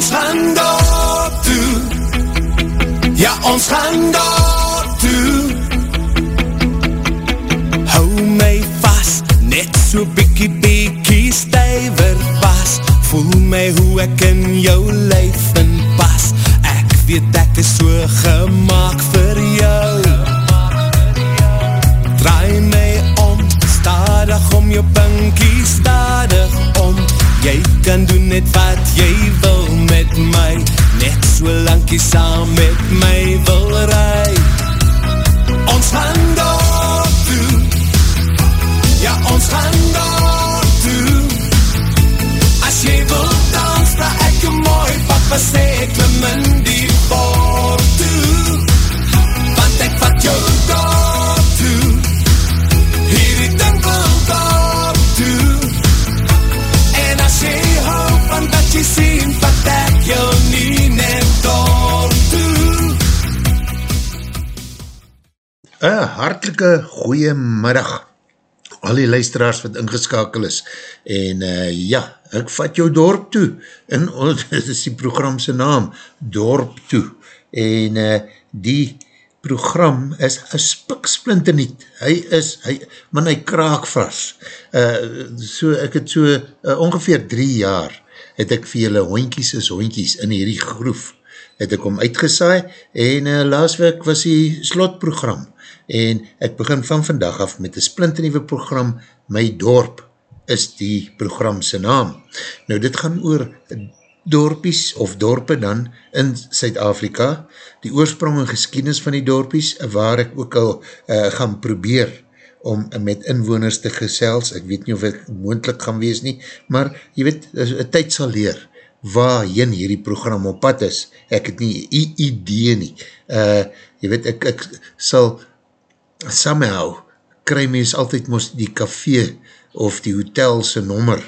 ons gaan daar toe. Ja, ons gaan daar toe. Hou my vast, net so bikkie bikkie stuiver pas. Voel my hoe ek in jou lijf in pas. Ek weet ek is so gemaakt vir jou. Draai my om, stadig om jou pinkie stadig om. Jy kan doen net wat jy wil So lang jy saam met my wil rij Ons gaan daar toe. Ja, ons gaan daar toe. As jy wil dans, da ek jou mooi papa sê Klim in die boor toe. Want ek vat jou daar Een hartelike goeie middag al die luisteraars wat ingeskakel is. En uh, ja, ek vat jou dorp toe. En dit is die programse naam, dorp toe. En uh, die program is een spiksplinter niet, hy is hy, man hy kraak vast uh, so ek het so uh, ongeveer drie jaar het ek vir julle hoinkies is hoinkies in hierdie groef het ek om uitgesaai. En uh, laas week was die slotprogram en ek begin van vandag af met een splinternieuwe program, My Dorp is die programse naam. Nou dit gaan oor dorpies of dorpe dan in Suid-Afrika, die oorsprong en geskienis van die dorpies, waar ek ook al uh, gaan probeer om met inwoners te gesels, ek weet nie of ek moendlik gaan wees nie, maar jy weet, een tyd sal leer, waar jyn hierdie program op pad is, ek het nie idee nie, uh, jy weet, ek, ek sal somehow kry mens altyd moest die café of die hotelse nommer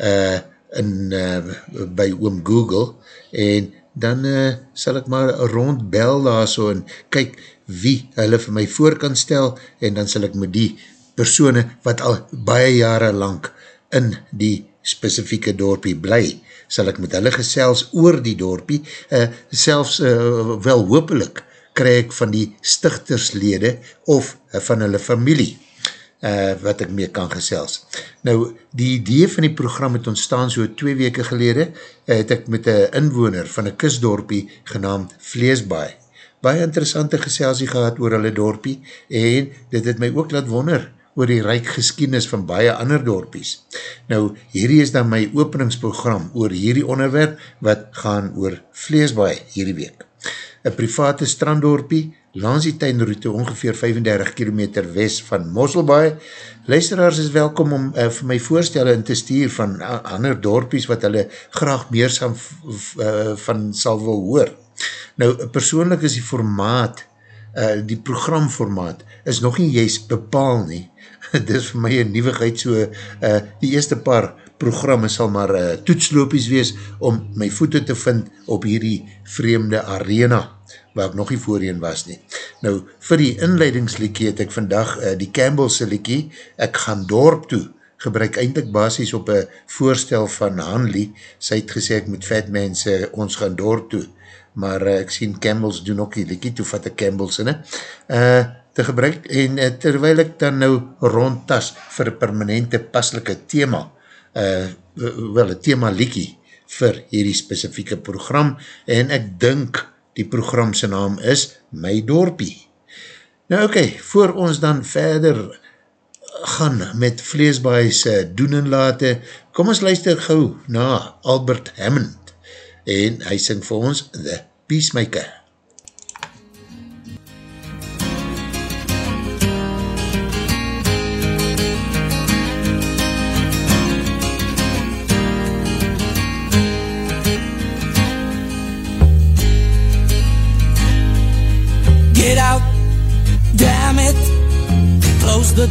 uh, in, uh, by oom Google en dan uh, sal ek maar rondbel daar so en kyk wie hulle vir my voor kan stel en dan sal ek met die persone wat al baie jare lang in die specifieke dorpie bly, sal ek met hulle gesels oor die dorpie, uh, selfs uh, wel hopelik kry ek van die stichterslede of van hulle familie uh, wat ek mee kan gesels. Nou, die idee van die program het ontstaan so twee weke gelede, uh, het ek met een inwoner van een kustdorpie genaamd Vleesbaai. Baie interessante geselsie gehad oor hulle dorpie en dit het my ook laat wonder oor die rijk geskienis van baie ander dorpies. Nou, hierdie is dan my openingsprogram oor hierdie onderwerp wat gaan oor Vleesbaai hierdie week. Een private stranddorpie, langs die tuinroute ongeveer 35 km west van Mosselbaai. Luisteraars is welkom om uh, vir my voorstelle in te stuur van uh, ander dorpies wat hulle graag meer sam, uh, van sal wil hoor. Nou, persoonlik is die formaat, uh, die programformaat, is nog nie juist bepaal nie. Dit is vir my een nieuwigheid so, uh, die eerste paar programme sal maar uh, toetslopies wees om my voete te vind op hierdie vreemde arena waar ek nog nie voorheen was nie. Nou, vir die inleidingsliekie het ek vandag uh, die Campbellse liekie, ek gaan dorp toe, gebruik eindelijk basis op een voorstel van Hanley, sy het gesê ek met vet mense ons gaan dorp toe, maar uh, ek sien Campbells doen ook die liekie, toe vat ek Campbells in, uh, te gebruik, en uh, terwijl ek dan nou rondtas vir permanente paslike thema, uh, wel een thema liekie vir hierdie specifieke program, en ek dink die programse naam is My Dorpie. Nou oké, okay, voor ons dan verder gaan met vleesbaais doen en late, kom ons luister gauw na Albert Hammond en hy sing vir ons The Peacemaker.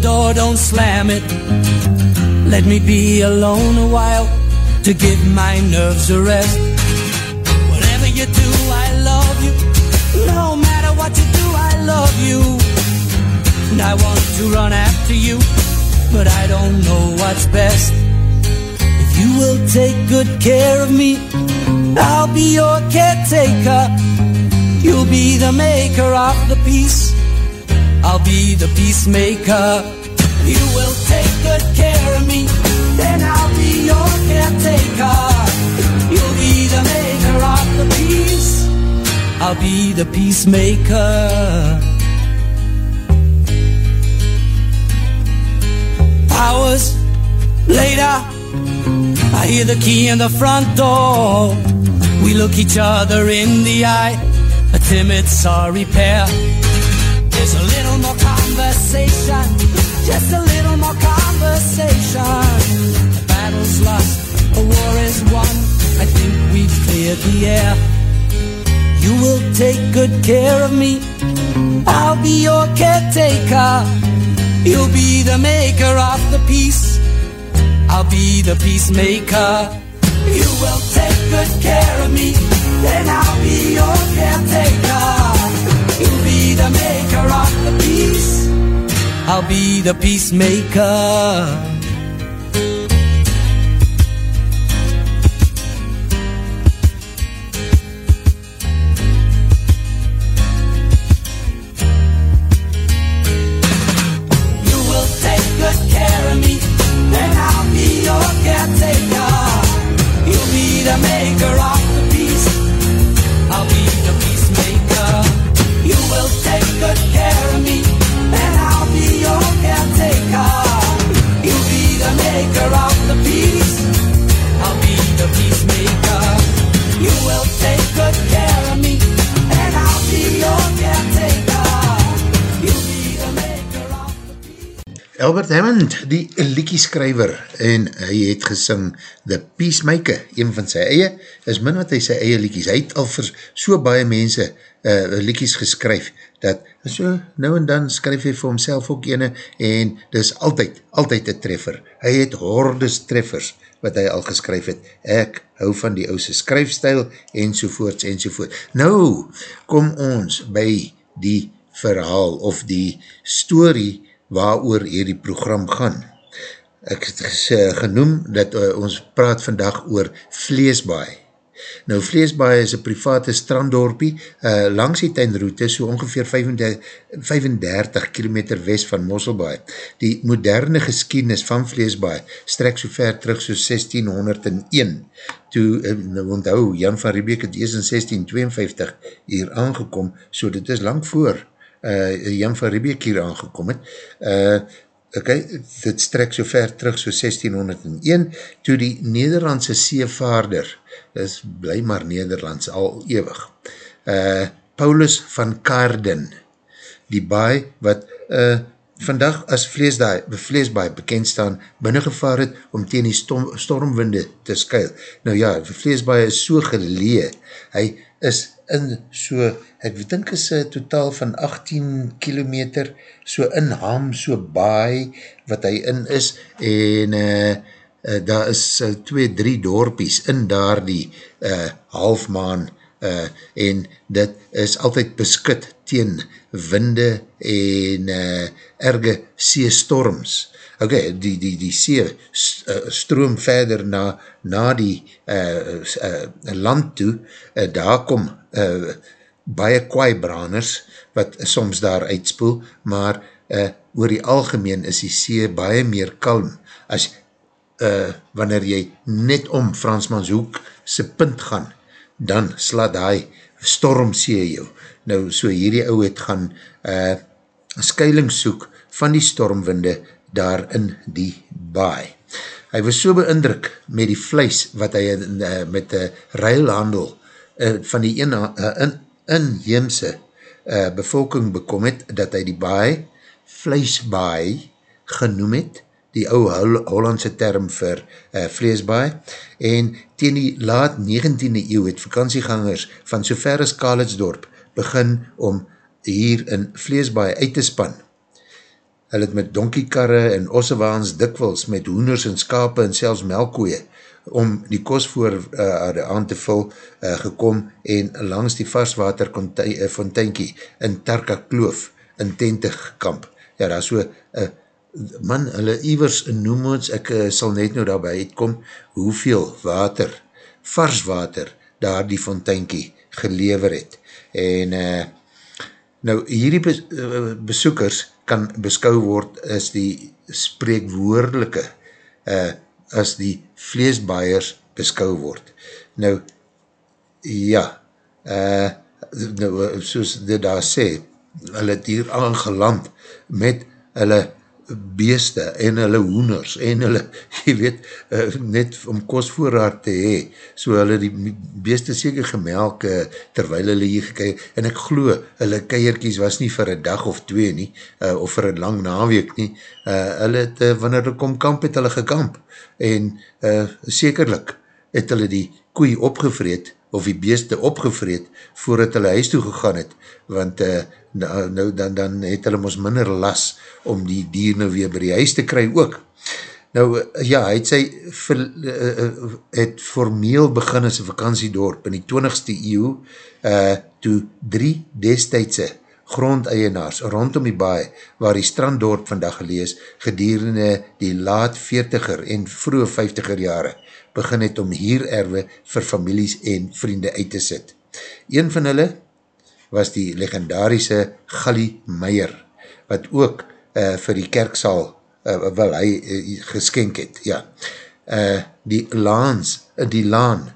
Door, don't slam it. Let me be alone a while to give my nerves a rest. Whatever you do, I love you. No matter what you do, I love you. And I want to run after you, but I don't know what's best. If you will take good care of me, I'll be your caretaker. You'll be the maker of the peace. I'll be the peacemaker. You will take good care of me. Then I'll be your caretaker. You'll be the maker of the peace. I'll be the peacemaker. Hours later, I hear the key in the front door. We look each other in the eye, a timid sorry pair. There's a little more conversation, just a little more conversation. The battle's lost, a war is won. I think we've cleared the air. You will take good care of me. I'll be your caretaker. You'll be the maker of the peace. I'll be the peacemaker. You will take good care of me. Then I'll be your caretaker. I'll be the peacemaker. Albert Hammond, die liekieskrijver, en hy het gesing The Peacemaker, een van sy eie, is min wat hy sy eie liekies, hy het al vir so baie mense uh, liekies geskryf, dat so nou en dan skryf hy vir homself ook ene, en dis altyd, altyd een treffer. Hy het hordes treffers, wat hy al geskryf het. Ek hou van die ouse skryfstijl, enzovoorts, enzovoorts. Nou, kom ons by die verhaal, of die story, waar oor hierdie program gaan. Ek het ges- genoem dat uh, ons praat vandag oor Vleesbaai. Nou Vleesbaai is een private stranddorpie uh, langs die tuinroute so ongeveer 35, 35 km west van Mosselbaai. Die moderne geskiedenis van Vleesbaai strek so ver terug so 1601. Toe, uh, nou onthou, Jan van Riebeek het eers in 1652 hier aangekom, so dit is lang voor uh, Jan van Riebeek hier aangekom het. Uh, ok, dit strek so ver terug so 1601, toe die Nederlandse seevaarder, dit is bly maar Nederlands, al ewig, uh, Paulus van Kaarden, die baai wat uh, vandag as vleesbaai, vleesbaai bekend staan, binnengevaar het om teen die storm, stormwinde te skuil. Nou ja, vleesbaai is so gelee, hy is in so, ek dink is een totaal van 18 kilometer, so in ham, so baai, wat hy in is, en uh, uh, daar is uh, twee, drie dorpies in daar die uh, halfmaan, uh, en dit is altyd beskut teen winde en uh, erge seestorms. Ok, die, die, die see stroom verder na, na die uh, uh, land toe, uh, daar kom uh, baie kwaaibraners wat soms daar uitspoel, maar uh, oor die algemeen is die see baie meer kalm as uh, wanneer jy net om Fransmanshoek se punt gaan, dan slaat hy stormsee jou. Nou, so hierdie ou het gaan uh, skuiling soek van die stormwinde daar in die baai. Hy was so beindruk met die vleis wat hy uh, met die uh, ruilhandel uh, van die een, uh, in, inheemse uh, bevolking bekom het, dat hy die baai vleisbaai genoem het, die ou Hollandse term vir uh, vleesbaai, en teen die laat 19e eeuw het vakantiegangers van so ver as Kaletsdorp begin om hier in vleesbaai uit te span. Hulle het met donkiekarre en ossewaans dikwels met hoenders en skape en selfs melkkoeie om die kostvoer uh, aan te vul uh, gekom en langs die varswater fonteinkie in Tarka Kloof in tente gekamp. Ja, daar so, uh, man, hulle iwers noem ons, ek uh, sal net nou daarby uitkom, hoeveel water, varswater, daar die fonteinkie gelever het. En uh, nou hierdie bes, uh, besoekers kan beskou word as die spreekwoordelike uh, as die vleesbaaiers beskou word. Nou, ja, uh, nou, soos dit daar sê, hulle het hier aangeland met hulle beeste en hulle hoeners en hulle, jy weet, uh, net om kostvoorraad te hee, so hulle die beeste seker gemelk uh, terwijl hulle hier gekeir, en ek glo, hulle keierkies was nie vir een dag of twee nie, uh, of vir een lang naweek nie, uh, hulle het, uh, wanneer hulle kom kamp, het hulle gekamp, en uh, sekerlik het hulle die koei opgevreed, of die beeste opgevreed, voordat hulle huis toe gegaan het, want uh, nou, nou dan, dan het hulle ons minder las, om die dier nou weer by die huis te kry ook. Nou, ja, hy het sy, ver, uh, het formeel begin as een vakantiedorp in die 20ste eeuw, uh, toe drie destijdse grondeienaars rondom die baie, waar die stranddorp vandag gelees, gedurende die laat 40er en vroege 50er jare, begin het om hier erwe vir families en vriende uit te sit. Een van hulle was die legendarische Gallie Meijer, wat ook uh, vir die kerksaal uh, wel hy uh, geskenk het, ja. Uh, die laans, uh, die laan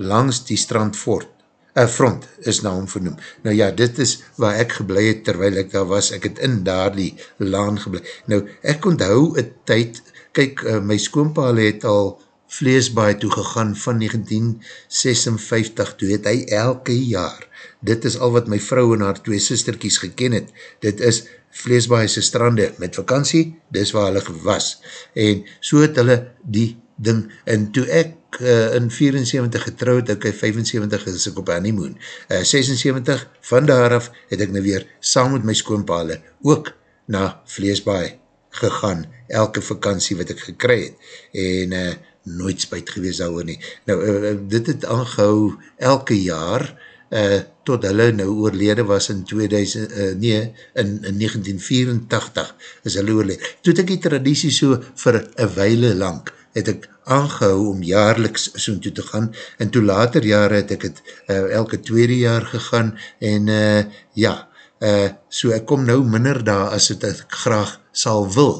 langs die strandvoort, uh, front is na hom vernoem. Nou ja, dit is waar ek geblei het terwijl ek daar was, ek het in daar die laan geblei. Nou, ek onthou een tyd, kyk, uh, my skoonpaal het al vleesbaai toegegaan van 1956, toe het hy elke jaar, dit is al wat my vrou en haar twee sisterkies geken het, dit is vleesbaaise strande met vakantie, dis waar hulle was, en so het hulle die ding, en toe ek uh, in 74 getrouwd, ek 75 is ek op honeymoon, uh, 76, van daaraf het ek nou weer saam met my skoonpale ook na vleesbaai gegaan, elke vakantie wat ek gekry het, en uh, nooit spuit gewees ouwe nie. Nou, uh, dit het aangehou elke jaar, uh, tot hulle nou oorlede was in 2000, uh, nee, in, in 1984 is hulle oorlede. Toe het ek die traditie so vir een weile lang, het ek aangehou om jaarliks soon toe te gaan, en toe later jare het ek het uh, elke tweede jaar gegaan, en uh, ja, uh, so ek kom nou minder daar as het ek graag sal wil,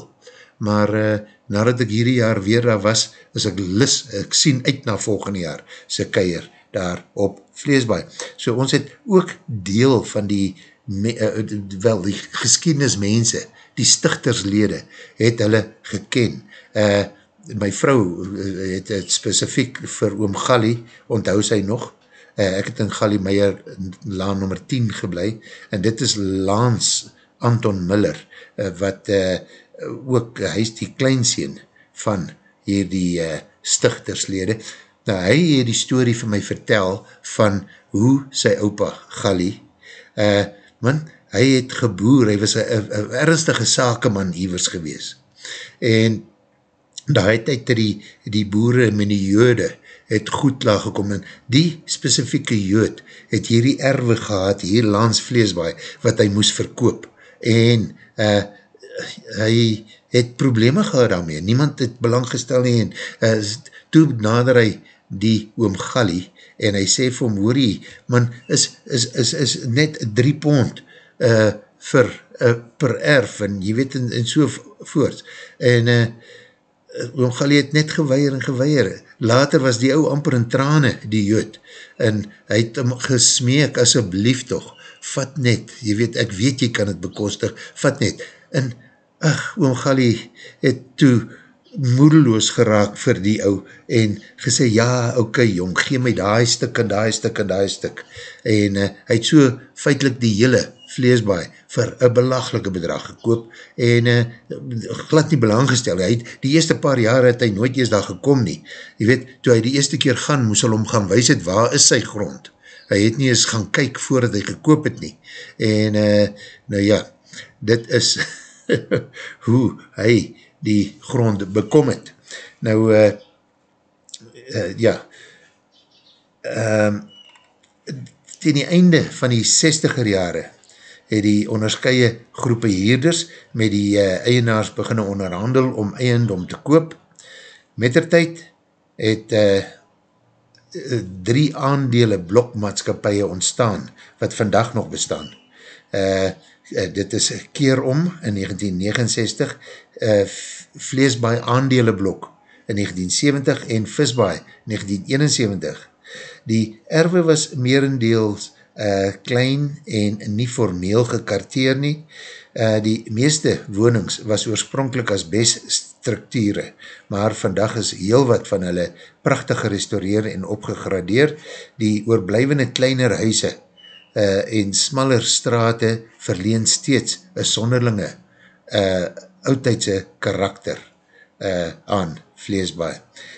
maar uh, nadat ek hierdie jaar weer daar was, is ek lis, ek sien uit na volgende jaar, sy keier daar op vleesbaai. So ons het ook deel van die, me, uh, wel die geskiednismense, die stichterslede, het hulle geken. Uh, my vrou het het specifiek vir oom Gallie, onthou sy nog, uh, ek het in Gallie Meijer laan nummer 10 geblei, en dit is Lans Anton Miller, uh, wat uh, ook, hy is die kleinseen van hier die uh, stichterslede. Nou, hy het die story vir my vertel van hoe sy opa Gali, uh, man, hy het geboer, hy was een ernstige sakeman hierwers gewees. En daai tyd dat die, die boere en die jode het goed laag gekom en die specifieke jood het hierdie erwe gehad, hier lands vleesbaai, wat hy moes verkoop. En uh, hy het probleme gehad daarmee, niemand het belang gestel nie, en uh, toe nader hy die oom Gallie, en hy sê vir hom, hoor hy, man, is, is, is, is net drie pond uh, vir, uh, per erf, en jy weet, en, en so voort, en uh, oom Gallie het net geweier en geweier, later was die ou amper in trane, die jood, en hy het hom gesmeek, asjeblief toch, vat net, jy weet, ek weet jy kan het bekostig, vat net, en ach, oom Gali het toe moedeloos geraak vir die ou en gesê, ja, ok, jong, gee my die stik en die stik en die stik. En uh, hy het so feitlik die hele vleesbaai vir een belaglike bedrag gekoop en uh, glad nie belang gestel. Hy het, die eerste paar jare het hy nooit eers daar gekom nie. Je weet, toe hy die eerste keer gaan, moes hy om gaan wees het, waar is sy grond? Hy het nie eens gaan kyk voordat hy gekoop het nie. En, uh, nou ja, dit is... hoe hy die grond bekom het. Nou, uh, uh, ja, um, ten die einde van die 60er jare het die onderskeie groepe hierders met die uh, eienaars beginne onderhandel om eiendom te koop. Met der tyd het uh, drie aandele blokmaatskapie ontstaan, wat vandag nog bestaan. Uh, uh, dit is keer om in 1969, uh, vleesbaai aandele blok in 1970 en visbaai 1971. Die erwe was meerendeels uh, klein en nie formeel gekarteer nie. Uh, die meeste wonings was oorspronkelijk as best structure, maar vandag is heel wat van hulle prachtig gerestaureer en opgegradeer. Die oorblijvende kleiner huise uh, en smaller strate verleen steeds een sonderlinge uh, oudtijdse karakter uh, aan vleesbaai.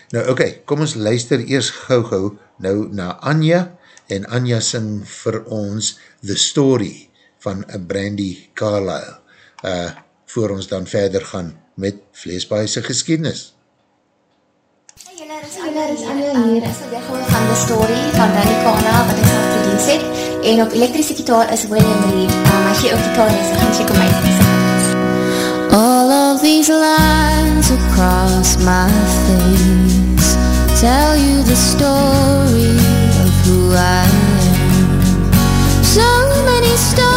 Nou oké, okay, kom ons luister eers gauw gauw nou na Anja en Anja sing vir ons The Story van Brandy Carlyle uh, voor ons dan verder gaan met vleesbaai sy geschiedenis. Hey julle, is Anja hier. Ek sal weer gauw van The Story van Brandy Carlyle wat ek gaan produce het en op elektrische gitaar is William Reed. Um, hy gee ook gaan check om my. All of these lines across my face tell you the story of who I am. So many stories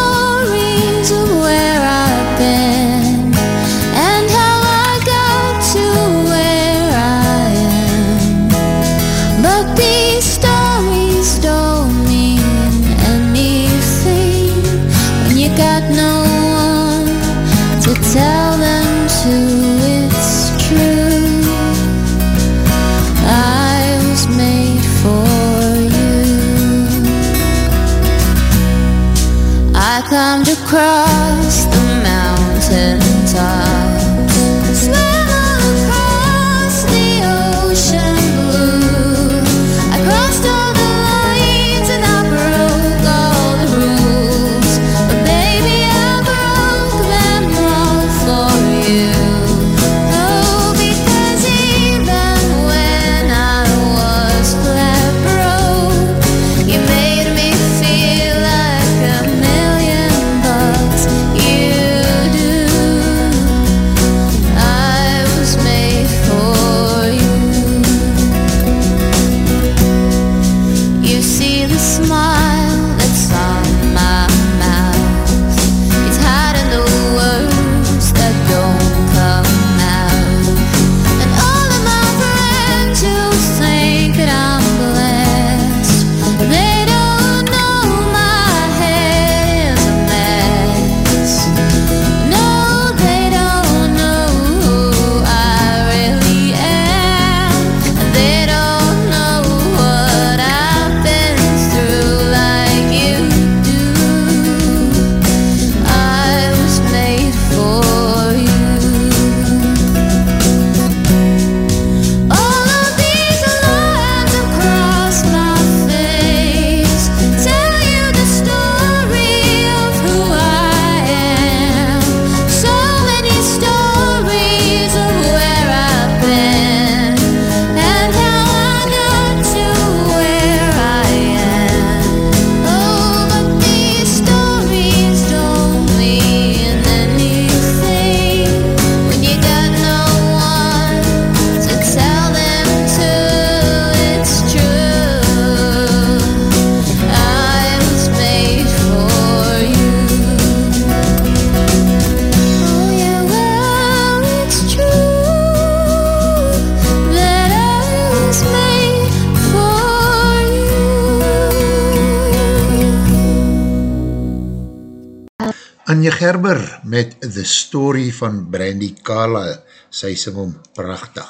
The Story van Brandy Carlyle, sy sing om prachtig.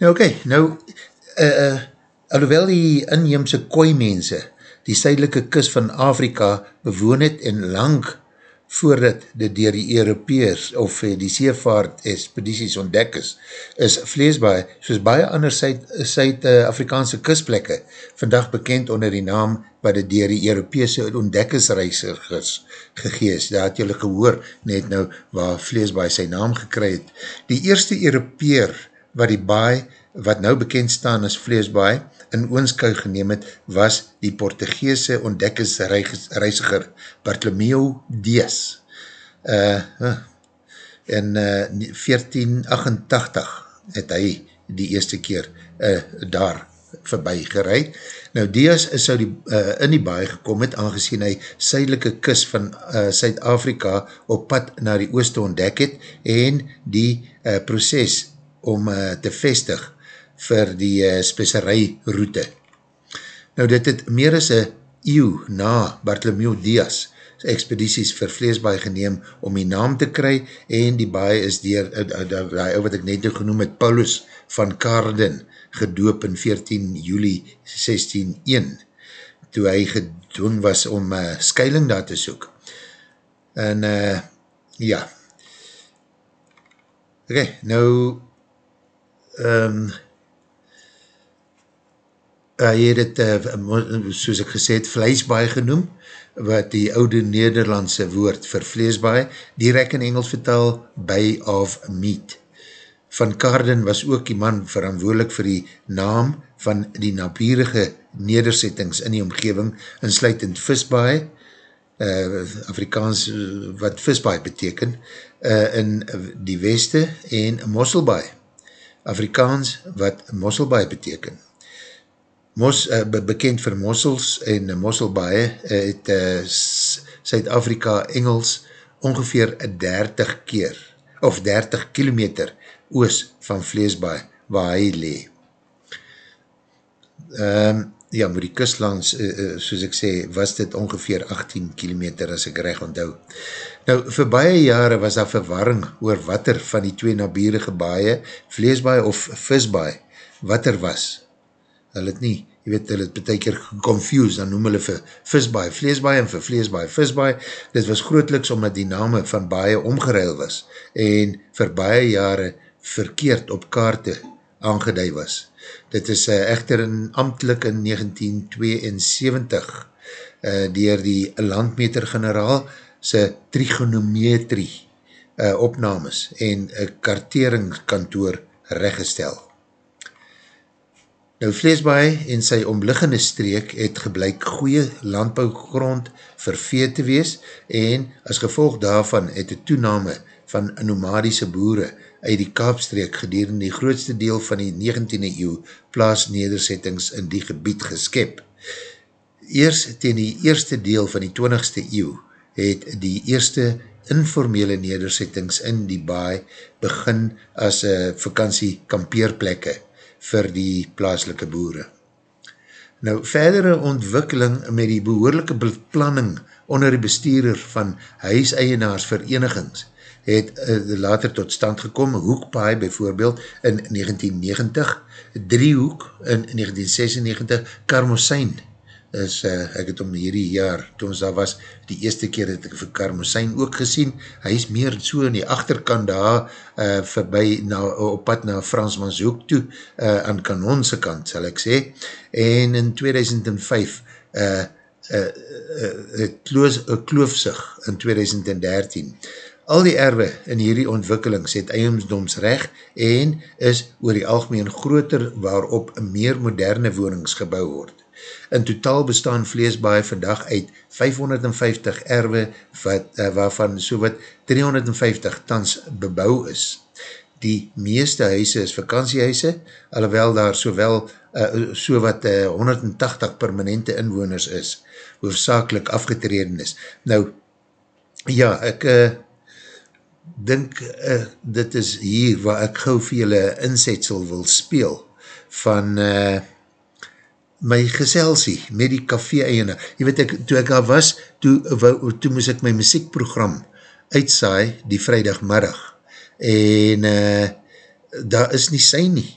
Nou oké, okay, nou, uh, uh, alhoewel die inheemse kooi mense die suidelike kus van Afrika bewoon het en lang voordat dit dier die Europeers of eh, die seevaart expedities ontdek is, is vleesbaai, soos baie ander Suid-Afrikaanse uh, kusplekke, vandag bekend onder die naam wat het dier die Europese ontdekkingsreisigers gegees. Daar het julle gehoor net nou waar vleesbaai sy naam gekry het. Die eerste Europeer wat die baai, wat nou bekend staan as vleesbaai, in oonskou geneem het, was die Portugese ontdekkingsreisiger Bartolomeo Dias. Uh, uh, in uh, 1488 het hy die eerste keer uh, daar voorbij gereid. Nou Diaz is so die, uh, in die baie gekom het, aangezien hy suidelike kus van Suid-Afrika uh, op pad na die ooste ontdek het en die uh, proces om uh, te vestig vir die uh, speserij route. Nou dit het meer as een eeuw na Bartholomew Diaz expedities vir Vleesbaai geneem om die naam te kry en die baie is dier, die wat ek net genoem het, Paulus van Karden, gedoop in 14 juli 1601, toe hy gedoen was om uh, skuiling daar te soek. En uh, ja, ok, nou, um, hy het het, uh, soos ek gesê het, vleesbaai genoem, wat die oude Nederlandse woord vir vleesbaai, direct in Engels vertaal, by of meat. Van Karden was ook die man verantwoordelik vir die naam van die nabierige nedersettings in die omgeving, insluitend visbaai, uh, Afrikaans wat visbaai beteken, uh, in die weste en mosselbaai, Afrikaans wat mosselbaai beteken. Mos, uh, bekend vir mossels en mosselbaie, uh, het uh, Suid-Afrika Engels ongeveer 30 keer, of 30 kilometer oos van Vleesbaai, waar hy lee. Um, ja, met die kustlands, uh, uh, soos ek sê, was dit ongeveer 18 kilometer, as ek recht onthou. Nou, vir baie jare was daar verwarring oor wat er van die twee nabierige baie, Vleesbaai of Visbaai, wat er was. Hulle het nie, jy weet, hulle het betek keer confused, dan noem hulle vir Visbaai Vleesbaai en vir Vleesbaai Visbaai. Dit was grootliks omdat die name van baie omgeruil was en vir baie jare verkeerd op kaarte aangeduid was. Dit is uh, echter in amtelik in 1972 uh, dier die landmeter-generaal sy trigonometrie uh, opnames en uh, karteringskantoor reggestel. Nou Vleesbaai en sy omliggende streek het gebleik goeie landbouwgrond vir vee te wees en as gevolg daarvan het die toename van nomadiese boere uit die Kaapstreek gedurende die grootste deel van die 19e eeuw plaas nedersettings in die gebied geskep. Eers ten die eerste deel van die 20ste eeuw het die eerste informele nedersettings in die baai begin as vakantie kampeerplekke vir die plaaslike boere. Nou, verdere ontwikkeling met die behoorlijke beplanning onder die bestuurder van huiseienaars verenigings het uh, later tot stand gekom, Hoekpaai bijvoorbeeld in 1990, Driehoek in 1996, Karmosijn is, uh, ek het om hierdie jaar, toe ons daar was, die eerste keer het ek vir Karmosijn ook gesien, hy is meer so in die achterkant daar, uh, voorbij na, op pad na Fransmanshoek toe, uh, aan Kanonse kant, sal ek sê, en in 2005, uh, uh, uh, het kloos, uh, kloofsig in 2013, Al die erwe in hierdie ontwikkelings het eiendomsrecht en is oor die algemeen groter waarop meer moderne wonings gebouw word. In totaal bestaan vleesbaai vandag uit 550 erwe wat, uh, waarvan so wat 350 tans bebouw is. Die meeste huise is vakantiehuise, alhoewel daar sowel uh, so wat uh, 180 permanente inwoners is, hoofdzakelik afgetreden is. Nou, ja, ek... Uh, dink uh, dit is hier waar ek gauw vir julle insetsel wil speel van uh, my geselsie met die café eienaar. Je weet ek, toe ek daar was, toe, wou, toe moes ek my muziekprogram uitsaai die vrijdagmiddag en uh, daar is nie sy nie.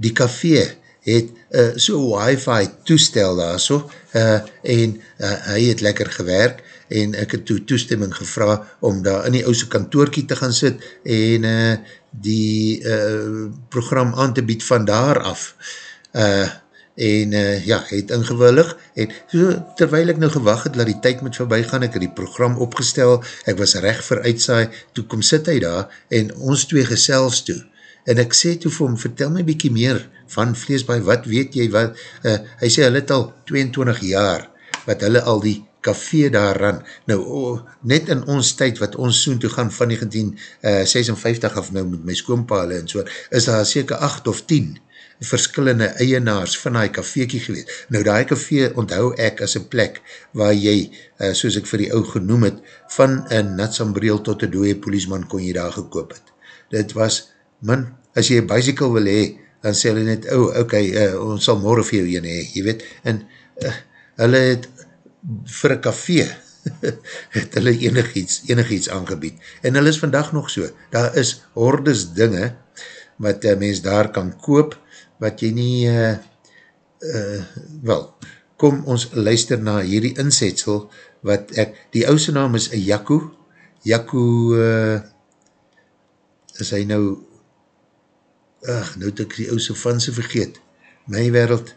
Die café het uh, so wifi toestel daar so uh, en uh, hy het lekker gewerk en ek het toe toestemming gevra om daar in die ouse kantoorkie te gaan sit en uh, die uh, program aan te bied van daar af. Uh, en uh, ja, het ingewillig en so, terwijl ek nou gewag het dat die tyd moet voorbij gaan, ek het die program opgestel, ek was recht vir uitsaai, toe kom sit hy daar en ons twee gesels toe. En ek sê toe vir hom, vertel my bykie meer van Vleesbaai, wat weet jy, wat, uh, hy sê, hy het al 22 jaar, wat hulle al die café daaran, nou oh, net in ons tyd wat ons soen toe gaan van 1956 uh, af nou met my skoompale en so, is daar seker 8 of 10 verskillende eienaars van die kafeekie gewees. Nou die kafee onthou ek as een plek waar jy, uh, soos ek vir die ou genoem het, van een natsambreel tot een dooie poliesman kon jy daar gekoop het. Dit was, man, as jy een bicycle wil hee, dan sê hulle net, oh, ok, uh, ons sal morgen vir jou een hee, jy weet, en uh, hulle het vir een kafee, het hulle enig iets, enig iets aangebied. En hulle is vandag nog so. Daar is hordes dinge wat uh, mens daar kan koop, wat jy nie, uh, uh, wel, kom ons luister na hierdie insetsel, wat ek, die ouse naam is Jaku, Jaku, uh, is hy nou, ach, nou het ek die ouse van sy vergeet, my wereld,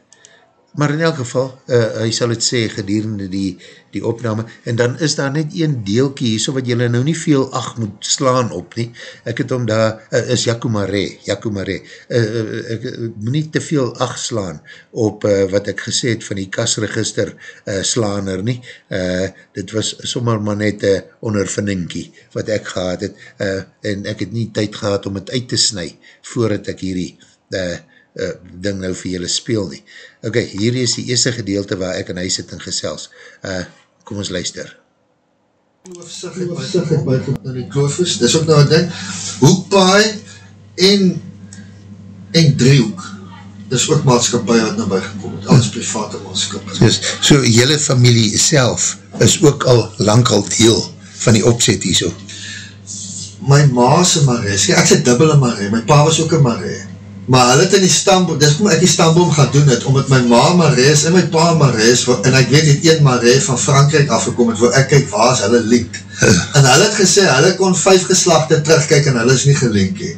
maar in elk geval, uh, hy sal het sê gedurende die, die opname, en dan is daar net een deelkie hier, so wat jylle nou nie veel ach moet slaan op nie, ek het om daar, uh, is Jaco Marais, Jaco Marais, uh, uh, ek moet nie te veel ach slaan op uh, wat ek gesê het van die kasregister uh, slaaner nie, uh, dit was sommer maar net een uh, ondervindingkie wat ek gehad het, uh, en ek het nie tyd gehad om het uit te snu, voordat ek hierdie uh, uh, ding nou vir julle speel nie. Ok, hier is die eerste gedeelte waar ek in huis het en gesels. Uh, kom ons luister. Dis ook nou een ding, hoekpaai en en driehoek, dis ook maatskapie wat nou bygekom het, alles private maatskapie. Dus, so jylle familie self is ook al lang al deel van die opzet hier so? My ma is een maree, ek sê dubbele maree, my pa was ook een maree, maar hulle het in die stamboom, dis kom ek die stamboom gaan doen het, omdat my ma Marais en my pa Marais, en ek weet die een Marais van Frankrijk afgekom het, waar ek kyk waar is hulle link, en hulle het gesê, hulle kon vijf geslachte terugkyk en hulle is nie gelink he.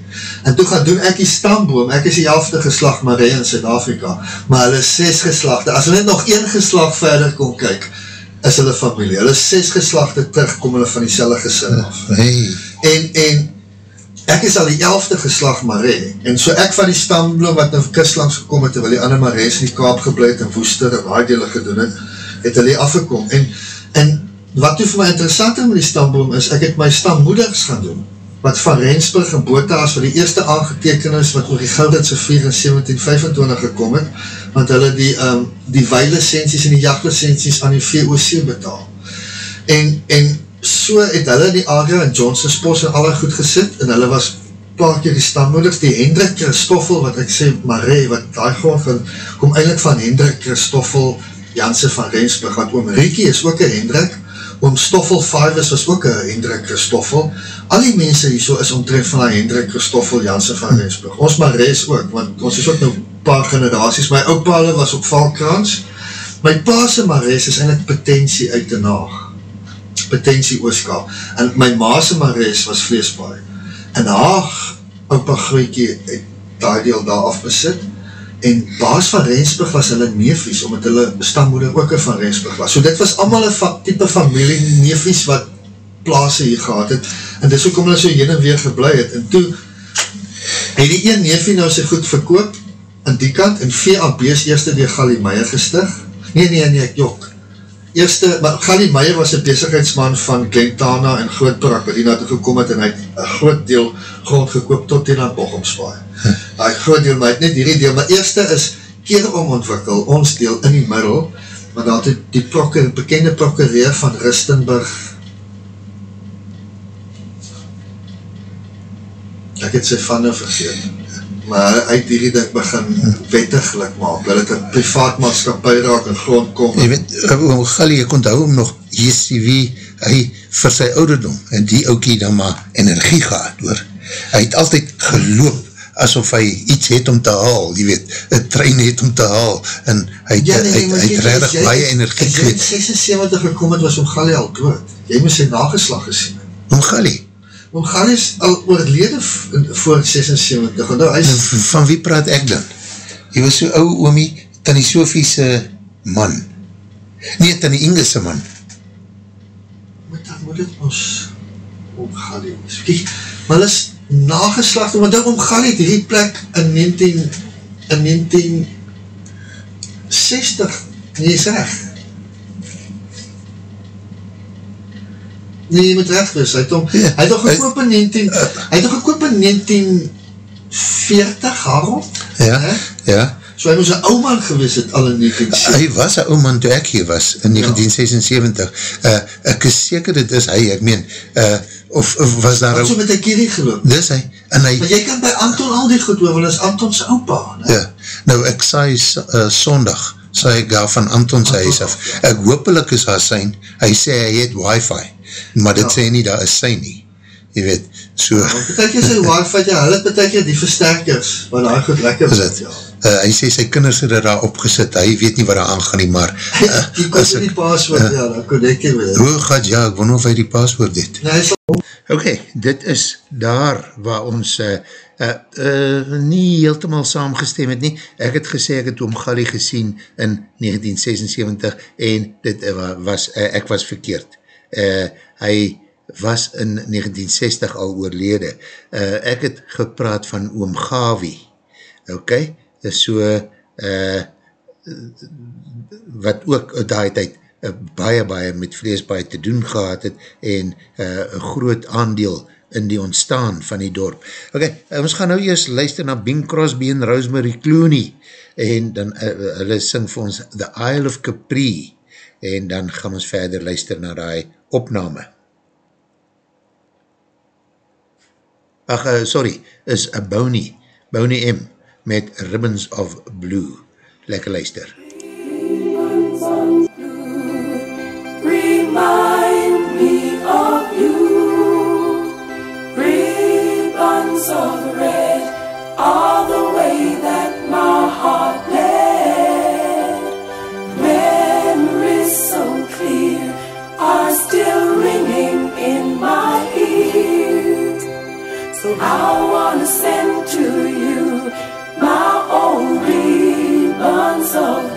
en toe gaan doen ek die stamboom, ek is die helfte geslacht Marais in Zuid-Afrika, maar hulle is ses geslachte, as hulle nog een geslacht verder kon kyk, is hulle familie, hulle is ses geslachte terug, kom hulle van die selle gesin af, hey. en, en, ek is al die elfde geslag Marais, en so ek van die stambloom wat nou kust langs gekom het, terwyl die ander Marais in die kaap gebleid en woester en waardele gedoen het, het hulle afgekom, en, en wat toe vir my interessant met die stambloom is, ek het my stammoeders gaan doen, wat van Rensburg en Botaas, wat die eerste aangeteken is, wat oor die Gilditse 4 in 1725 gekom het, want hulle die, um, die weilicenties en die jachtlicenties aan die VOC betaal. En, en so het hulle die Adria en Johnson Spos en alle goed gesit en hulle was paar keer die stammoeders, die Hendrik Christoffel, wat ek sê, Marais, wat daar gewoon van, kom eindelijk van Hendrik Christoffel Janse van Rensburg, want oom Riekie is ook een Hendrik, oom Stoffel Fivers was ook een Hendrik Christoffel, al die mense hier so is omtrent van die Hendrik Christoffel Janse van Rensburg, ons Marais ook, want ons is ook nou paar generaties, my opa was op Valkrans, my paase Marais is eindelijk potentie uit de naag, potentie ooskap. En my maase Maries was vleesbaai. En haar opa groeitje het daar deel daar afbesit. En baas van Rensburg was hulle neefies, omdat hulle stammoeder ook van Rensburg was. So dit was allemaal een va type familie neefies wat plaas hier gehad het. En dis ook om hulle so heen en weer geblei het. En toe het die een neefie nou sy goed verkoop in die kant en VAB's eerste die Gallie Meijer gestig. Nee, nee, nee, ek jok eerste, maar Gally Meijer was een bezigheidsman van Glentana en Grootbrak, wat die na toe gekom het en hy het een groot deel grond gekoop tot die aan Bochumspaai. Hy groot deel, maar hy het net hierdie deel, maar eerste is keer om ontwikkel, ons deel in die middel, maar dat het die prokker, bekende prokureer van Ristenburg, ek het sy van nou vergeet, maar hy het hierdie ding begin wettiglik maak, dat het een privaat maatskapie raak en grond kom. Jy weet, oom Gali, ek onthou hom nog, JCV, hy vir sy ouderdom, en die oukie dan maar energie gehad, hoor. Hy het altyd geloop, asof hy iets het om te haal, jy weet, een trein het om te haal, en hy het, ja, nee, nee, hy, hy het reddig baie energie geweet. As jy 76 gekom het, was om Gali al dood. Jy moest sy nageslag gesien. Om Gali? Want gaan is al oorlede voor 76, nou, hy is... Van wie praat ek dan? Hy was so ou oomie, Tanny Sofiese man. Nee, Tanny Ingelse man. Maar dan moet het ons omgaan wees. Kijk, maar hy is nageslacht, want dan omgaan het die plek in 19... in 1960, nie is recht. Nee, jy moet recht wees, hy het om, ja, hy het al gekoop in 19, hy het al gekoop in 1940, Harold? Ja, ja. So hy was een ou man gewees het al in 1970. Hy was een ou man toe ek hier was, in 1976. Ja. Uh, ek is seker dit is hy, ek meen, uh, of, of was daar... Wat so met die kierie geloop? Dis hy. En hy maar jy kan by Anton al die goed hoor, want is Anton sy opa. Ne? Ja, nou ek saai uh, sondag, saai ek daar van Anton sy huis af. Ja. Ek hoopelik is haar sein, hy sê hy het wifi, maar dit ja. sê nie, daar is sy nie. Jy weet, so... Ja, betek jy sy wifi, ja, hulle betek jy die versterkers, wat hy goed lekker is. Het, ja. Uh, hy sê sy kinders het daar opgesit, hy weet nie wat daar aangaan nie, maar... Uh, die kon ek, die paswoord, uh, ja, dan kon ek hier weer. Hoe gaat, ja, ek wonder of hy die paswoord het. Nee, hy. Ok, dit is daar waar ons uh, uh, uh, nie heeltemaal saamgestem het nie. Ek het gesê, ek het oom Gali gesien in 1976 en dit uh, was, uh, ek was verkeerd. Uh, hy was in 1960 al oorlede. Uh, ek het gepraat van oom Gavi. Ok, so uh, wat ook daai tyd uh, baie baie met vleesbaai te doen gehad het en uh, groot aandeel in die ontstaan van die dorp. Ok, uh, ons gaan nou eers luister na Bing Crosby en Rosemary Clooney en dan uh, hulle sing vir ons The Isle of Capri en dan gaan ons verder luister na die opname. Ach, uh, sorry, is a Boney, Boney M met Ribbons of Blue. Lekker luister. Remind me of you Ribbons of red All So I wanna send to you my old ribbons of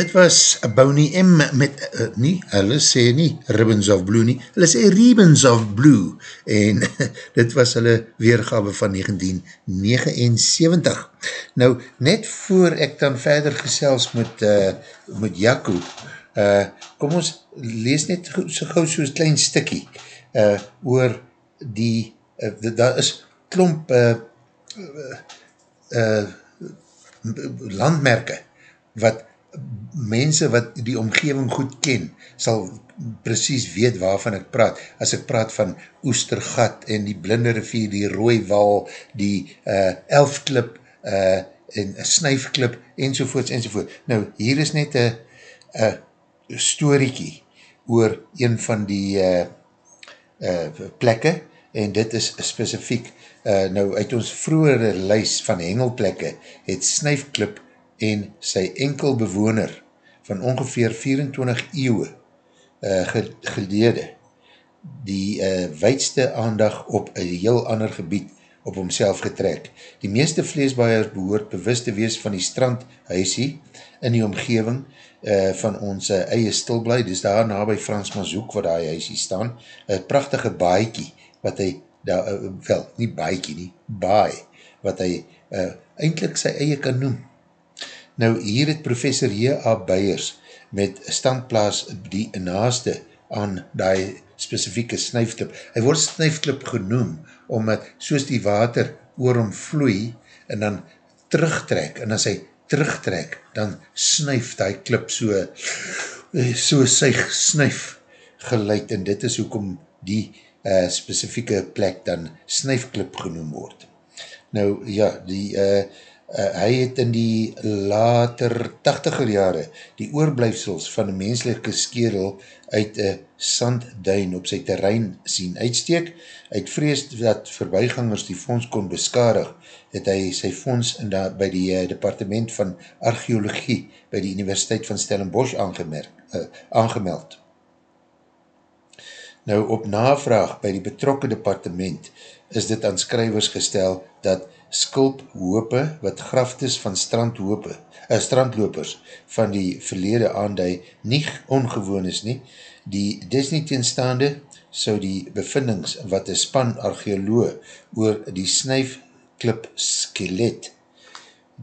Dit was Boney M met, uh, nie, hulle sê nie Ribbons of Blue nie, hulle sê Ribbons of Blue en dit was hulle weergawe van 1979. Nou, net voor ek dan verder gesels met, uh, met Jaco, uh, kom ons lees net so gauw so'n klein stikkie uh, oor die, uh, daar is klomp uh, uh, uh, landmerke wat mense wat die omgeving goed ken, sal precies weet waarvan ek praat. As ek praat van Oestergat en die Blinde Rivier, die Rooiwal, die uh, Elfklip uh, en Snuifklip, enzovoorts, enzovoorts. Nou, hier is net een storiekie oor een van die uh, uh, plekke, en dit is specifiek, uh, nou uit ons vroegere lys van hengelplekke, het Snuifklip en sy enkel bewoner van ongeveer 24 eeuwe uh, gelede die uh, weidste aandag op een heel ander gebied op homself getrek. Die meeste vleesbaaiers behoort bewust te wees van die strandhuisie in die omgeving uh, van ons uh, eie stilblij, dus daar na by Frans Mazoek waar die huisie staan, een prachtige baaikie, wat hy, daar, uh, wel, nie baaikie nie, baai, wat hy uh, eindelijk sy eie kan noem. Nou hier het professor J.A. Beiers met standplaas die naaste aan die specifieke snuifklip. Hy word snuifklip genoem omdat soos die water oor hom vloei en dan terugtrek en as hy terugtrek dan snuif die klip so so sy snuif geluid en dit is hoekom die uh, specifieke plek dan snuifklip genoem word. Nou ja, die uh, uh, hy het in die later 80er jare die oorblijfsels van die menselike skerel uit een sandduin op sy terrein sien uitsteek. Uit vrees dat verbygangers die fonds kon beskarig, het hy sy fonds in da, by die uh, departement van archeologie by die Universiteit van Stellenbosch aangemerk, uh, aangemeld. Nou op navraag by die betrokke departement is dit aan skrywers gestel dat skulphope wat graftes van strandhope, uh, strandlopers van die verlede aandui nie ongewoon is nie. Die Disney teenstaande sou die bevindings wat een span archeoloog oor die snuifklip skelet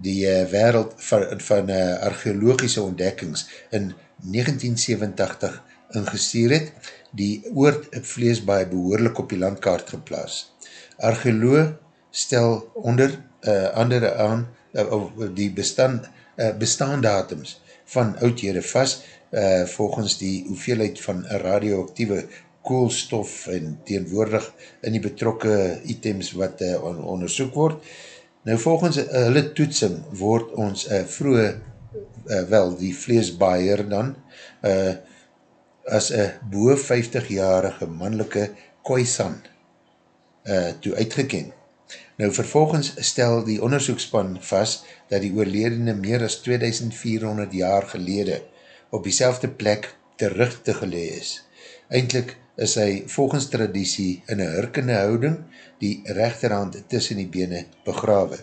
die uh, wereld van, van uh, archeologische ontdekkings in 1987 ingesteer het, die oord vleesbaai behoorlik op die landkaart geplaas. Archeoloog stel onder uh, andere aan uh, die bestand, uh, bestaandatums van oudhede vast uh, volgens die hoeveelheid van radioactieve koolstof en teenwoordig in die betrokke items wat uh, on, onderzoek word. Nou volgens uh, hulle toetsing word ons uh, vroege, uh, wel die vleesbaaier dan, uh, as een boe 50-jarige mannelike koisan uh, toe uitgekend. Nou vervolgens stel die onderzoekspan vast dat die oorledene meer as 2400 jaar gelede op die selfde plek terug te gelee is. Eindelijk is hy volgens traditie in een hurkende houding die rechterhand tussen die bene begrawe.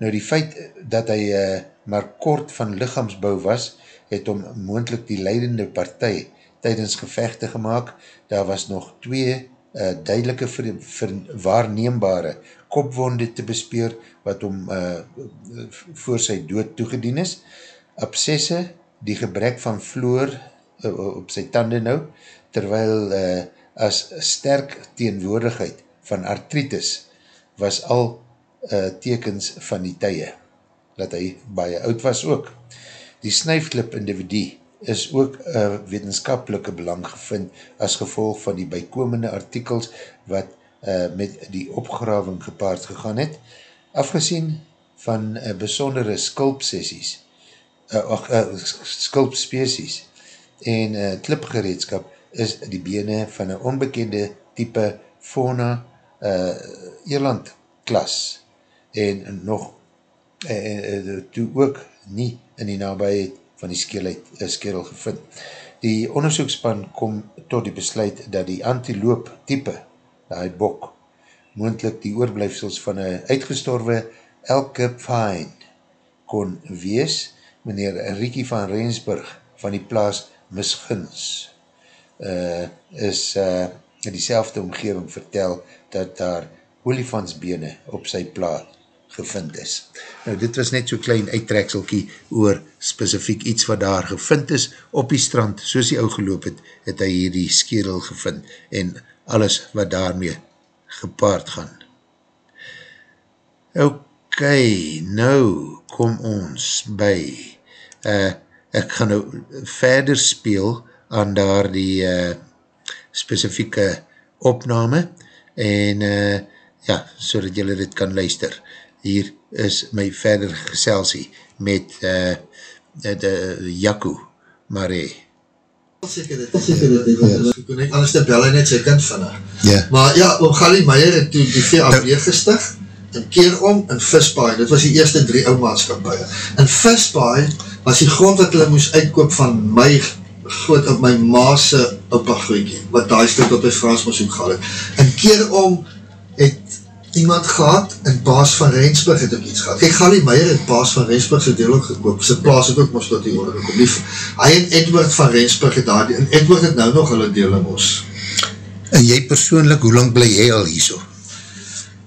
Nou die feit dat hy uh, maar kort van lichaamsbouw was, het om moendlik die leidende partij tydens gevechte gemaakt, daar was nog twee uh, duidelike ver, ver, waarneembare kopwonde te bespeur wat om uh, voor sy dood toegedien is. Absesse, die gebrek van vloer uh, op sy tande nou, terwyl uh, as sterk teenwoordigheid van artritis was al uh, tekens van die tye, dat hy baie oud was ook. Die snuifklip individue is ook uh, wetenskapelike belang gevind as gevolg van die bykomende artikels wat uh, met die opgraving gepaard gegaan het, afgezien van uh, besondere skulpsessies, uh, uh, skulpspecies. En uh, klipgereedskap is die bene van een onbekende type fauna uh, Ierland klas. En nog uh, uh, toe ook nie in die nabijheid van die skeelheid, uh, skerel gevind. Die onderzoekspan kom tot die besluit dat die antiloop type die bok, moendlik die oorblijfsels van een uitgestorwe elke fijn kon wees meneer Riekie van Rensburg van die plaas Misguns uh, is uh, in die omgeving vertel dat daar olifantsbene op sy plaat gevind is. Nou dit was net so klein uittrekselkie oor specifiek iets wat daar gevind is op die strand, soos die ou geloop het, het hy hier die skerel gevind en alles wat daarmee gepaard gaan. Ok, nou kom ons by, uh, ek gaan nou verder speel aan daar die uh, specifieke opname en uh, ja, so dat julle dit kan luister. Hier is my verder geselsie met uh, de, Jaco Marais. Seker dit, seker dit, kon net anders te bel net sy kind van haar. Ja. Maar ja, oom Gali Meijer het toe die VAB nou, gestig, in Keerom, in Visbaai, dit was die eerste drie ou maatskapie. In Visbaai was die grond wat hulle moes uitkoop van my groot op my maase opa grootje, wat daai stuk op die Frans moes ook gehad het. In Keerom het iemand gehad, en Baas van Rensburg het ook iets gehad. Kijk, Gali Meijer het Baas van Rensburg sy deel ook gekoop, sy plaas het ook moest tot die oorlog gekom. Hy en Edward van Rensburg het daar, en Edward het nou nog hulle deel in ons. En jy persoonlik, hoe lang bly jy al hier so?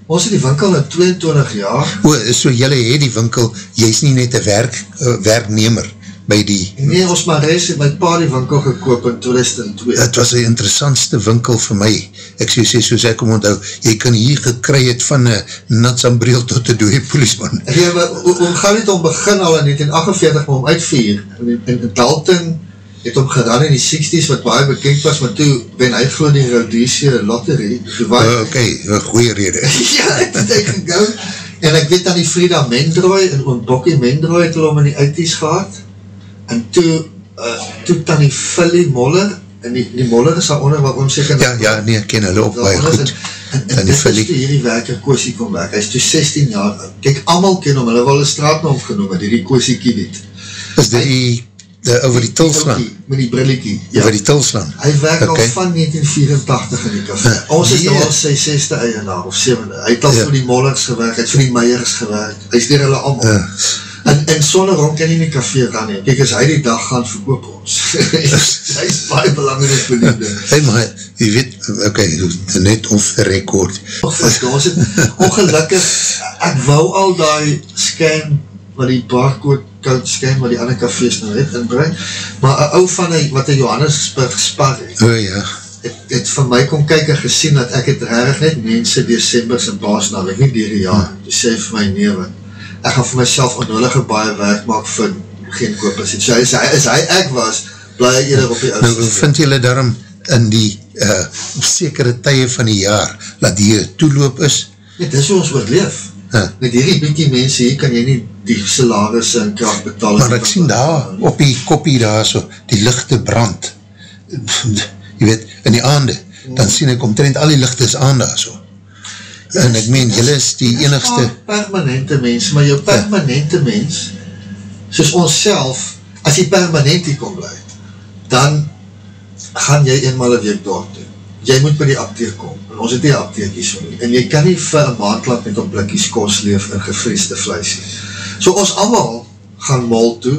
Ons het die winkel in 22 jaar. O, so jylle het die winkel, jy is nie net een werk, uh, werknemer, by die... Nee, ons maar reis het my pa die winkel gekoop in 2002. Het was die interessantste winkel vir my. Ek sê, sê soos ek om onthou, jy kan hier gekry het van een natsambreel tot een dooie poliesman. Ja, maar om gaan het om begin al in 1948, maar om uitvier. In, in Dalton het om geran in die 60s, wat baie bekend was, maar toe ben hy gewoon die Rhodesia lottery. Oh, Oké, okay, een goeie rede. ja, het het ek gegou. En ek weet dan die Frida Mendroy, en oom Bokkie Mendroy het hulle om in die uitties gehad en toe, uh, toe dan die Philly Moller, en die, die Moller is daar onder wat oom sê, ja, ja, nee, ek ken hulle ook baie goed, en, en, en, dit Philly. is toe hierdie werker Koosie kom werk, hy is toe 16 jaar, kijk, allemaal ken hom, hulle wil een straatnaam genoem, die die Koosie Kiewiet. Is die, die over die Tilsland? Met die brilliekie, ja. Over die Tilsland? Hy werk okay. al van 1984 in die café. Ons is yeah. al sy zesde eienaar, of zevende. Hy het al yeah. vir die Mollers gewerk, hy het vir die Meijers gewerk, hy is dier hulle allemaal. Uh. En, en sonder hom kan nie in die café gaan nie. Kijk, as hy die dag gaan verkoop ons. hy is baie belangrijk beliefde. Hey, maar jy weet, ok, net off the record. Ons het ongelukkig, ek wou al die scan, wat die barcode code scan, wat die ander cafés nou het inbreng, maar een ou van die, wat die Johannesburg spar het, oh, ja. het, het van my kom kyk en gesien, dat ek het rarig net mense decembers en paasnaam, ek nie dier die jaar, die sê vir my newe, ek gaan vir myself onnodige baie werk maak vir geen kopers. So as hy, as hy ek was, bly hy eerder op die oudste. Nou, vind jylle daarom in die uh, sekere tye van die jaar, dat die toeloop is? Nee, dit is hoe ons oorleef. Huh. Met hierdie bykie mense, hier kan jy nie die salaris en kracht betaal. Maar ek sien daar, op die kopie daar so, die lichte brand. Jy weet, in die aande, dan sien ek omtrent al die lichte is aan daar so en ek meen, jylle is die enigste... permanente mens, maar jou permanente ja. mens, soos ons self, as jy permanent hier kom bly, dan gaan jy eenmaal een week door toe. Jy moet by die apteek kom, en ons het die apteek hier so nie, en jy kan nie vir een maand lang met op blikkies kost leef in gevrieste vlees nie. So ons allemaal gaan mol toe,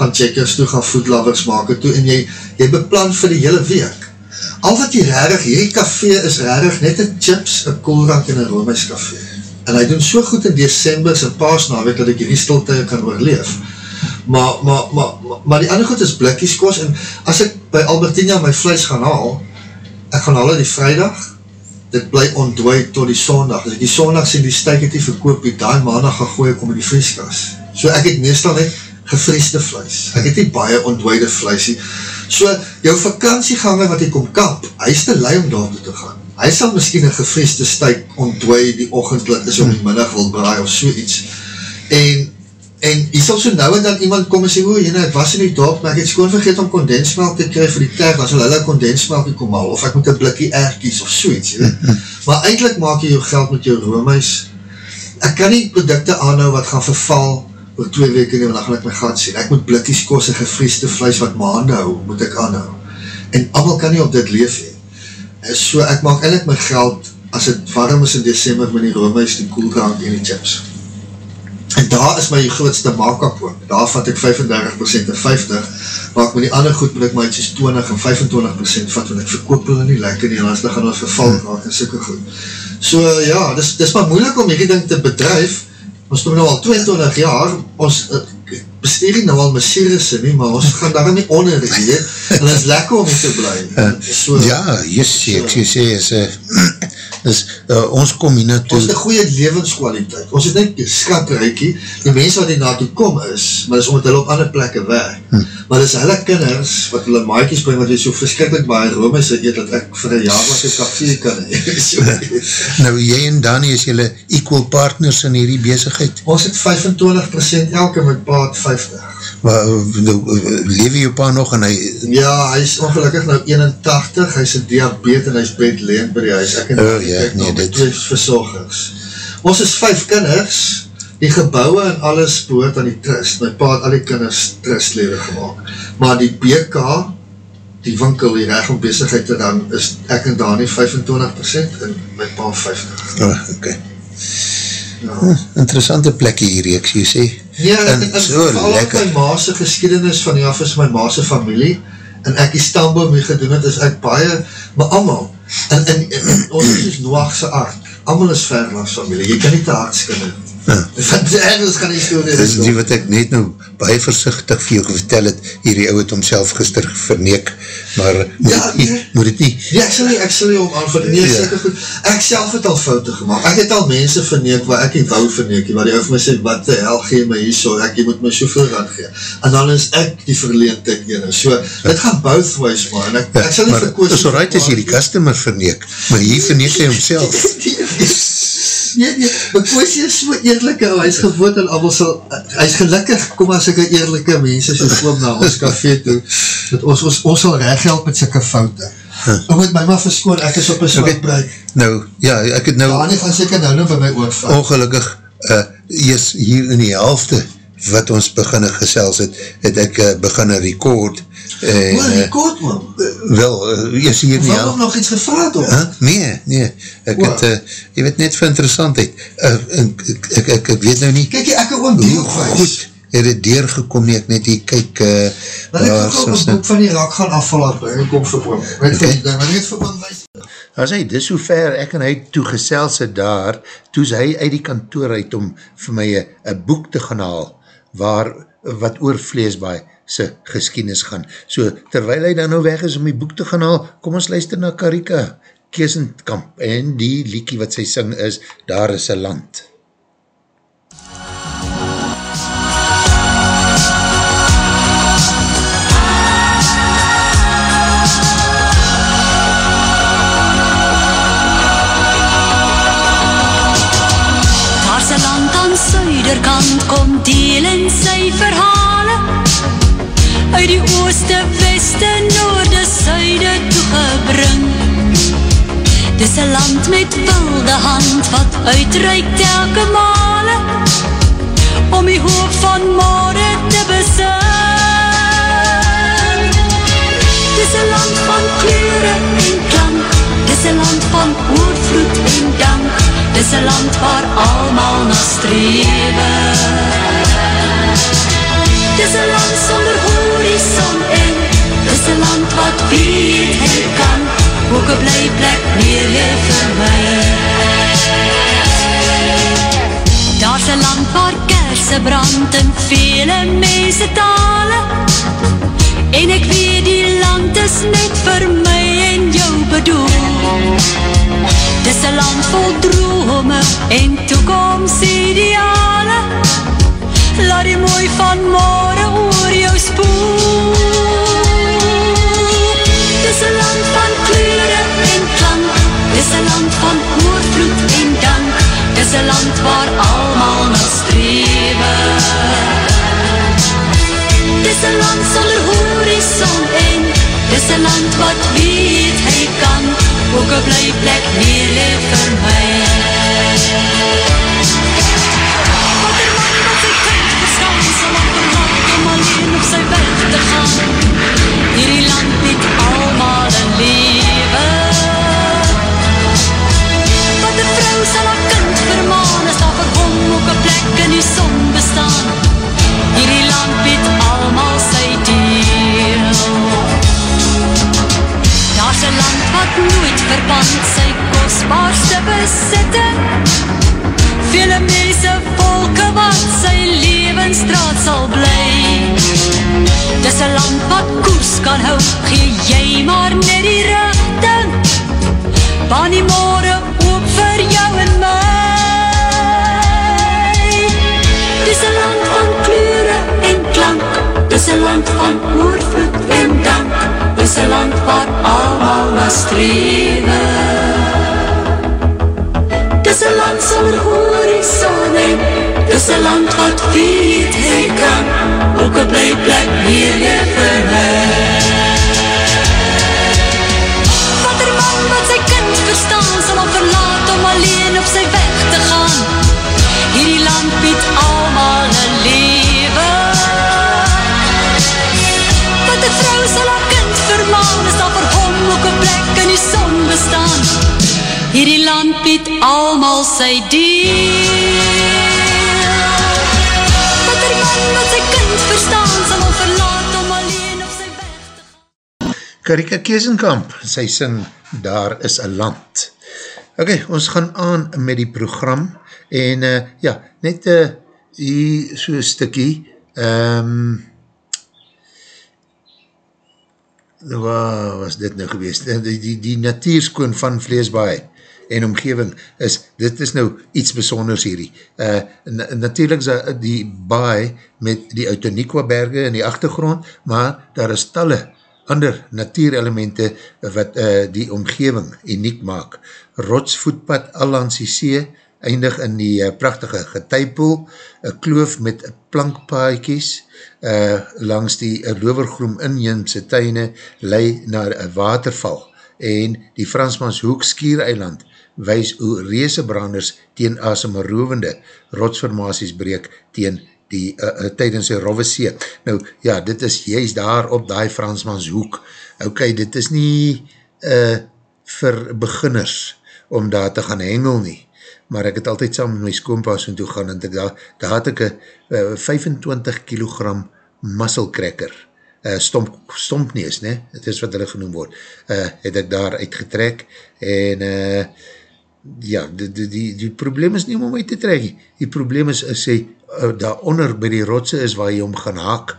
gaan checkers toe, gaan foodlovers maken toe, en jy, jy beplan vir die hele week, al wat hier rarig, hierdie café is rarig, net een chips, een koolrank en een roomhuis café. En hy doen so goed in december, sy paasnawek, dat ek hierdie stilte kan oorleef. Maar, maar, maar, maar, maar die ander goed is blikkies kos, en as ek by Albertina my vlees gaan haal, ek gaan haal die vrijdag, dit bly ontdooi tot die sondag. As ek die sondag sien die steik het die verkoop, die daai maandag gaan gooi, kom in die vrieskas. So ek het meestal net gevrieste vlees. Ek het nie baie ontdooide vlees nie. So, jou vakantieganger wat hy kom kap, hy is te lui om daar te gaan. Hy sal miskien een gevrieste stuik ontdooi die ochendlik is om die middag wil braai of so iets. En, en hy sal so nou en dan iemand kom en sê, oe, jyne, ek was in die dorp, maar ek het skoon vergeet om kondensmelk te kry vir die kerk, dan sal hulle kondensmelk kom al, of ek moet een blikkie erkies of so iets. maar eindelijk maak jy jou geld met jou roomhuis. Ek kan nie producte aanhou wat gaan verval, oor twee weke nie, want dan gaan ek my gat sien. Ek moet blikkies kos en gevrieste vlees wat maande hou, moet ek aanhou. En allemaal kan nie op dit leef heen. So ek maak eindelijk my geld, as het warm is in december, met die roomhuis, die koelkrank en die chips. En daar is my grootste maak-up ook, daar vat ek 35% en 50, maar ek met die ander goed moet ek my iets 20 en 25% vat, want ek verkoop hulle nie lekker nie, en anders gaan ons verval raak en soke goed. So ja, dis, dis maar moeilik om hierdie ding te bedrijf, ons doen nou al 22 jaar, ons uh, besteer nie nou al Messierisse nie, maar ons gaan daar nie onder hier, en het is lekker om te bly. Uh, so, ja, yes, so, ek sê, is, uh, is uh, ons kom hier naartoe. Ons het goeie levenskwaliteit. Ons het net skatreikie. Die mense wat hier naartoe kom is, maar is omdat hulle op ander plekke werk. Hm. Maar dis hulle kinders, wat hulle maaikies bring, wat jy so verskrikkelijk baie Rome sê, eet, dat ek vir een jaar wat ek kafee kan so. Nou, jy en Dani is jylle equal partners in hierdie bezigheid? Ons het 25% elke met paard 50. Nou, leef jy pa nog en hy... Ja, hy is ongelukkig nou 81, hy is een diabetes en hy is bedleen by die huis. Ek en oh, ja, nee, dit... twee verzorgers. Ons is vijf kinders, die gebouwe en alles behoort aan die trust. My pa het al die kinders trustlewe gemaakt. Maar die BK, die winkel, die recht om bezigheid te dan, is ek en Dani 25% en my pa 50%. Oh, oké. Okay. Ja. Hm, interessante plekje hier, ek sê, sê. Ja, en, en, en so lekker. my maase geschiedenis van die af is my maase familie, en ek die stamboom mee gedoen het, is ek baie, maar allemaal, en, en, en, en ons is dus Noachse aard, allemaal is verlangs familie, jy kan nie te hard skinne, Engels gaan die story Dit is die wat ek net nou baie versichtig vir jou vertel het, hier die ouwe het homself gister verneek, maar moet, ja, het, nie, nee. moet het nie? Ja, ek sal nie, ek sal nie om aan verneek, nee, ja. goed. ek self het al foute gemaakt, ek het al mense verneek waar ek nie wou verneek, waar die ouwe my sê, wat die hel gee my hier so, ek jy moet my soveel rand gee, en dan is ek die verleentheid ene, so, ja. dit gaan both ways man, ek, ja, ek sal nie verkoos. Maar, so right is hier die customer verneek, maar hier verneek hy homself. nee, nee, McCoysie is so eerlijke, hy is gewoond en allemaal sal, hy is gelukkig, kom as ek een eerlijke mens is, kom na ons café toe, dat ons, ons, ons sal help met syke foute. Huh. Ek moet my maar verskoon, ek is op een swart breik. Nou, ja, ek het nou... Ja, nie gaan seker nou nou by my oorval. Ongelukkig, uh, is hier in die helfte, wat ons beginne gesels het, het ek uh, beginne record, En, maar die kort man. Wel, uh, is hier nie al. Waarom nog iets gevraagd of? Huh? Nee, nee. Ek Wat? het, uh, jy weet net vir interessantheid. Uh, ek, ek, ek, ek weet nou nie. Kijk, ek het ook deel Goed, het het deurgekom nie, ek net hier kyk. Uh, maar ek het ook een boek van die rak gaan afval, ek kom verboom. Weet okay. vir, maar net verboom wees. As hy, dis hoe ver ek en hy toe geselse daar, toe is hy uit die kantoor uit om vir my een boek te gaan haal, waar, wat oor vleesbaai, sy geskienis gaan. So, terwijl hy dan nou weg is om die boek te gaan haal, kom ons luister na Karika Keesendkamp en die liekie wat sy sing is, Daar is een land. Daar Land met wilde hand wat uitreik telke male om die hoop van morgen te besing. Dis een land van kleuren en klank, dis een land van oorvloed en dank, dis een land waar almal na streven. Dis een land sonder horizon en Dis een land wat weet en kan Ook een blij plek meer leef vir my Daar's een land waar kerse brand en vele mense tale. En ek weet die land is net vir my en jou bedoel. Dis een land vol drome en toekomst ideale. Laat die mooi van morgen oor jou spoel Een land waar almal na strewe Dis een land sonder horizon en Dis een land wat weet hy kan. Ook een blij plek neerleef vir my Vele mense volke wat sy lewensstraat sal bly Dis 'n land wat koers kan hou Gee jy maar net die rigting Van die môre oop vir jou en my Dis 'n land van kleure en klank. Dis 'n land van oorvloed en dank Dis 'n land waar almal na strewe Een land sonder horizon en Dis een land wat weet hy kan Ook een blij plek meer jy vir my Vader man wat sy kind verstaan hom verlaat om alleen op sy weg te gaan Hierdie land bied almal een lewe Wat die vrou sal bied almal sy deel Wat die man wat sy kind verstaan Sal hom verlaat om alleen op sy weg te gaan Karika Keesenkamp, sy sing Daar is een land. Ok, ons gaan aan met die program en uh, ja, net uh, hier so stikkie um, waar was dit nou geweest? Die, die, die natuurskoon van Vleesbaai en omgeving is, dit is nou iets besonders hierdie. Uh, na, natuurlijk is die baai met die Outoniqua berge in die achtergrond, maar daar is talle ander natuurelemente wat uh, die omgeving uniek maak. Rotsvoetpad al langs die see, eindig in die uh, prachtige getijpoel, een kloof met plankpaaikies, uh, langs die rovergroem injinse tuine, lei naar een waterval, en die Fransmans Hoek skiereiland, wys hoe reesebranders teen asemerovende rotsformaties breek teen die uh, uh, tydens die Rove See. Nou, ja, dit is juist daar op die Fransmans hoek. Ok, dit is nie uh, vir beginners om daar te gaan hengel nie, maar ek het altyd saam met my skoonpaas en toe gaan, en ek, daar, daar had ek een uh, 25 kilogram musselcracker, uh, stomp, stompnees, ne? het is wat hulle genoem word, uh, het ek daar uitgetrek, en uh, ja, die, die, die, die probleem is nie om om uit te trek, die probleem is, is sy, uh, daaronder by die rotse is waar jy om gaan haak,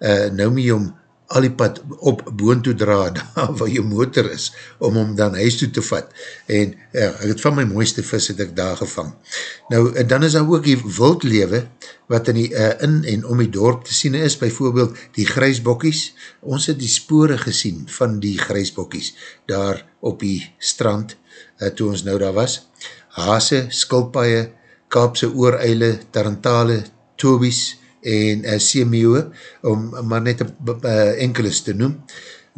uh, nou moet jy om al die pad op boon toe dra, daar waar jy motor is, om om dan huis toe te vat, en ja, ek het van my mooiste vis het ek daar gevang. Nou, en dan is daar ook die wildlewe, wat in, die, uh, in en om die dorp te sien is, bijvoorbeeld die grijsbokkies, ons het die spore gesien van die grijsbokkies, daar op die strand, uh, toe ons nou daar was, hase, skulpaie, kaapse ooreile, tarantale, tobies, en uh, seemeeuwe, om maar net uh, enkeles te noem.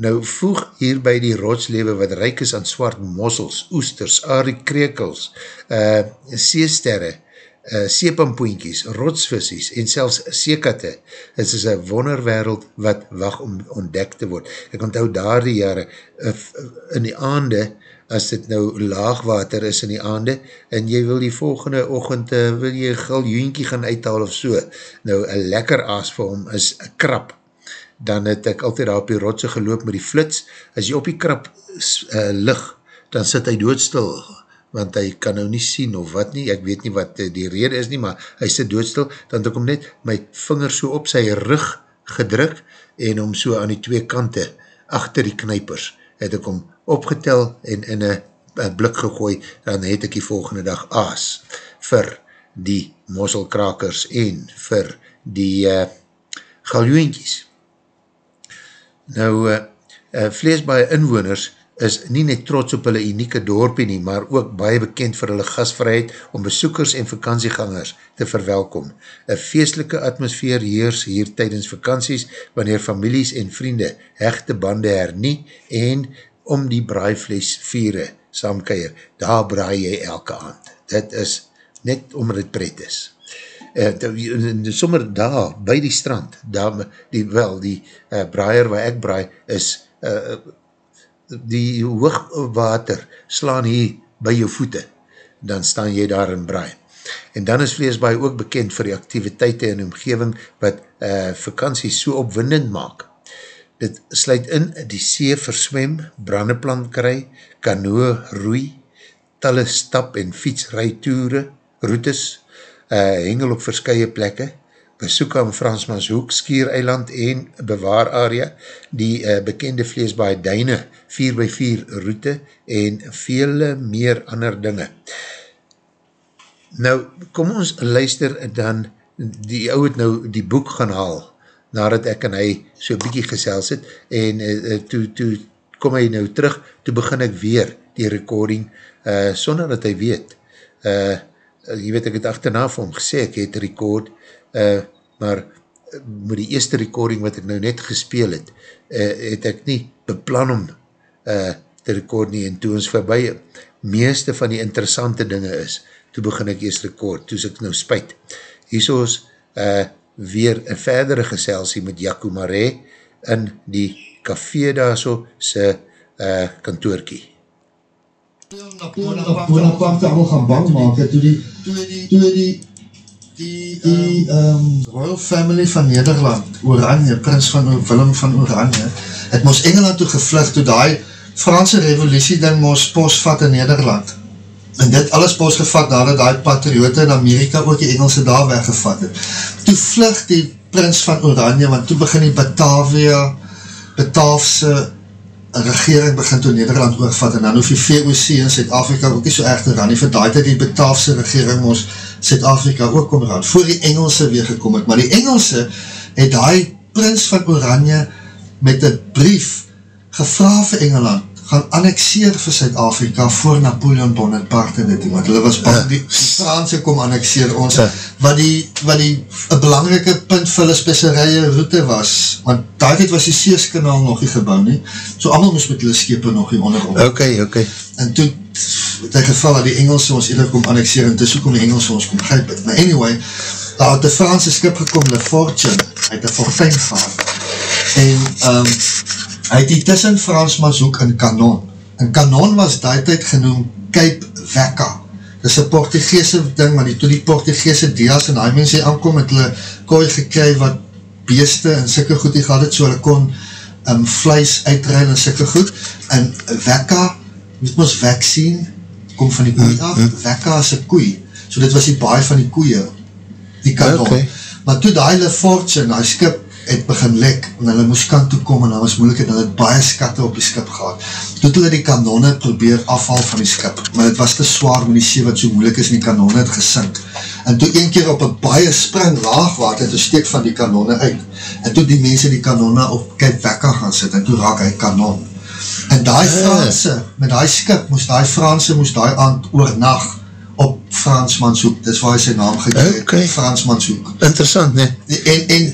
Nou voeg hier by die rotslewe wat ryk is aan swart mossels, oesters, aarikrekels, uh, seesterre, uh, seepampoinkies, rotsvissies en selfs seekatte, het is een wonderwereld wat wacht om ontdek te word. Ek onthou daar die jare, uh, in die aande, as dit nou laagwater is in die aande, en jy wil die volgende ochend, uh, wil jy gul joentjie gaan uithaal of so, nou een lekker aas vir hom is krap, dan het ek altyd daar op die rotse geloop met die flits, as jy op die krap uh, lig, dan sit hy doodstil, want hy kan nou nie sien of wat nie, ek weet nie wat die rede is nie, maar hy sit doodstil, dan ek om net my vinger so op sy rug gedruk, en om so aan die twee kante, achter die knypers, het ek om opgetel en in een blik gegooi, dan het ek die volgende dag aas vir die mosselkrakers en vir die uh, galjoentjies. Nou, uh, uh, vleesbaie inwoners is nie net trots op hulle unieke dorpie nie, maar ook baie bekend vir hulle gasvrijheid om besoekers en vakantiegangers te verwelkom. Een feestelike atmosfeer heers hier tydens vakanties, wanneer families en vriende hechte bande hernie en om die braaivlees vieren saamkeier, daar braai jy elke aand. Dit is net om dit pret is. Uh, sommer daar, by die strand, daar, die, wel, die uh, braaier waar ek braai, is uh, die hoogwater slaan hier by jou voete, dan staan jy daar in braai. En dan is Vleesbaai ook bekend vir die activiteite en omgeving wat uh, vakantie so opwindend maak. Dit sluit in die see verswem, brandeplan kry, kanoe roei, talle stap en fietsrijtoere, routes, uh, hengel op verskye plekke, besoek aan Fransmans Hoek, Skiereiland en Bewaar area, die uh, bekende vleesbaai duine, 4x4 route en vele meer ander dinge. Nou, kom ons luister dan, die ou het nou die boek gaan haal, nadat ek en hy so bykie gesels het, en uh, toe, toe kom hy nou terug, toe begin ek weer die recording, uh, sonder dat hy weet, uh, jy weet ek het achterna vir hom gesê, ek het record, uh, maar met die eerste recording wat ek nou net gespeel het, uh, het ek nie beplan om uh, te record nie, en toe ons voorbij meeste van die interessante dinge is, toe begin ek eerst record, toe is ek nou spuit. Hier is uh, weer een verdere geselsie met Jaco Marais in die café daar so sy uh, kantoorkie. Bonaparte allemaal gaan bang maken, toe die, toe die, toe die, die, die um, Royal Family van Nederland, Oranje, Prins van Willem van Oranje, het moes Engeland toe gevlucht, toe die Franse revolutie ding moes postvat in Nederland. En dit alles postgevat nadat die patriote in Amerika ook die Engelse daar weggevat het. Toe vlucht die Prins van Oranje, want toe begin die Batavia, Bataafse regering begin toe Nederland oorvat en dan hoef die VOC in Zuid-Afrika ook nie so erg te ran nie, vir daai die Bataafse regering ons Zuid-Afrika ook kom ran, voor die Engelse weer gekom het, maar die Engelse het die prins van Oranje met een brief gevra vir Engeland, gaan annexeer vir Suid-Afrika voor Napoleon Bonaparte dit, want hulle was bang, die Franse kom annexeer ons, wat die, wat die een belangrike punt vir hulle spesserije route was, want daar het was die Seeskanaal nog nie gebouw nie, so allemaal moes met hulle skepe nog nie onderom. Ok, ok. En toe, het hy geval dat die Engelse ons eerder kom annexeer, en tussen kom die Engelse ons kom grijp het. Maar anyway, daar het die Franse skip gekom, Le Fortune, uit die Fortuin vaart, en, um, hy het die tussen Fransmans hoek in Kanon. En Kanon was die tijd genoem Cape Vecca. Dit is een Portugese ding, maar die, toe die Portugese dias en die mense aankom, het hulle kooi gekry wat beeste en sikke goed die gehad het, so hulle kon um, vlees uitruil en sikke goed. En Vecca, weet ons vaccine, kom van die koei af, Vecca is een koei. So dit was die baie van die koeie, die Kanon. Okay. Maar toe die Le Fortune, die skip, het begin lek, en hulle moes kant toe kom, en hulle was moeilijk, en hulle het baie skatte op die skip gehad. Toe het hulle die kanone probeer afval van die skip, maar het was te zwaar met die see wat so moeilik is, en die kanone het gesink. En toe een keer op een baie spring laagwater, toe steek van die kanone uit, en toe die mense die kanone op Cape Wekka gaan sit, en toe raak hy kanon. En die ah. Franse, met die skip, moes die Franse, moes die aand oornacht, op Fransmanshoek, dis waar hy sy naam gekreeg, okay. Fransmanshoek. Interessant, ne? En, en,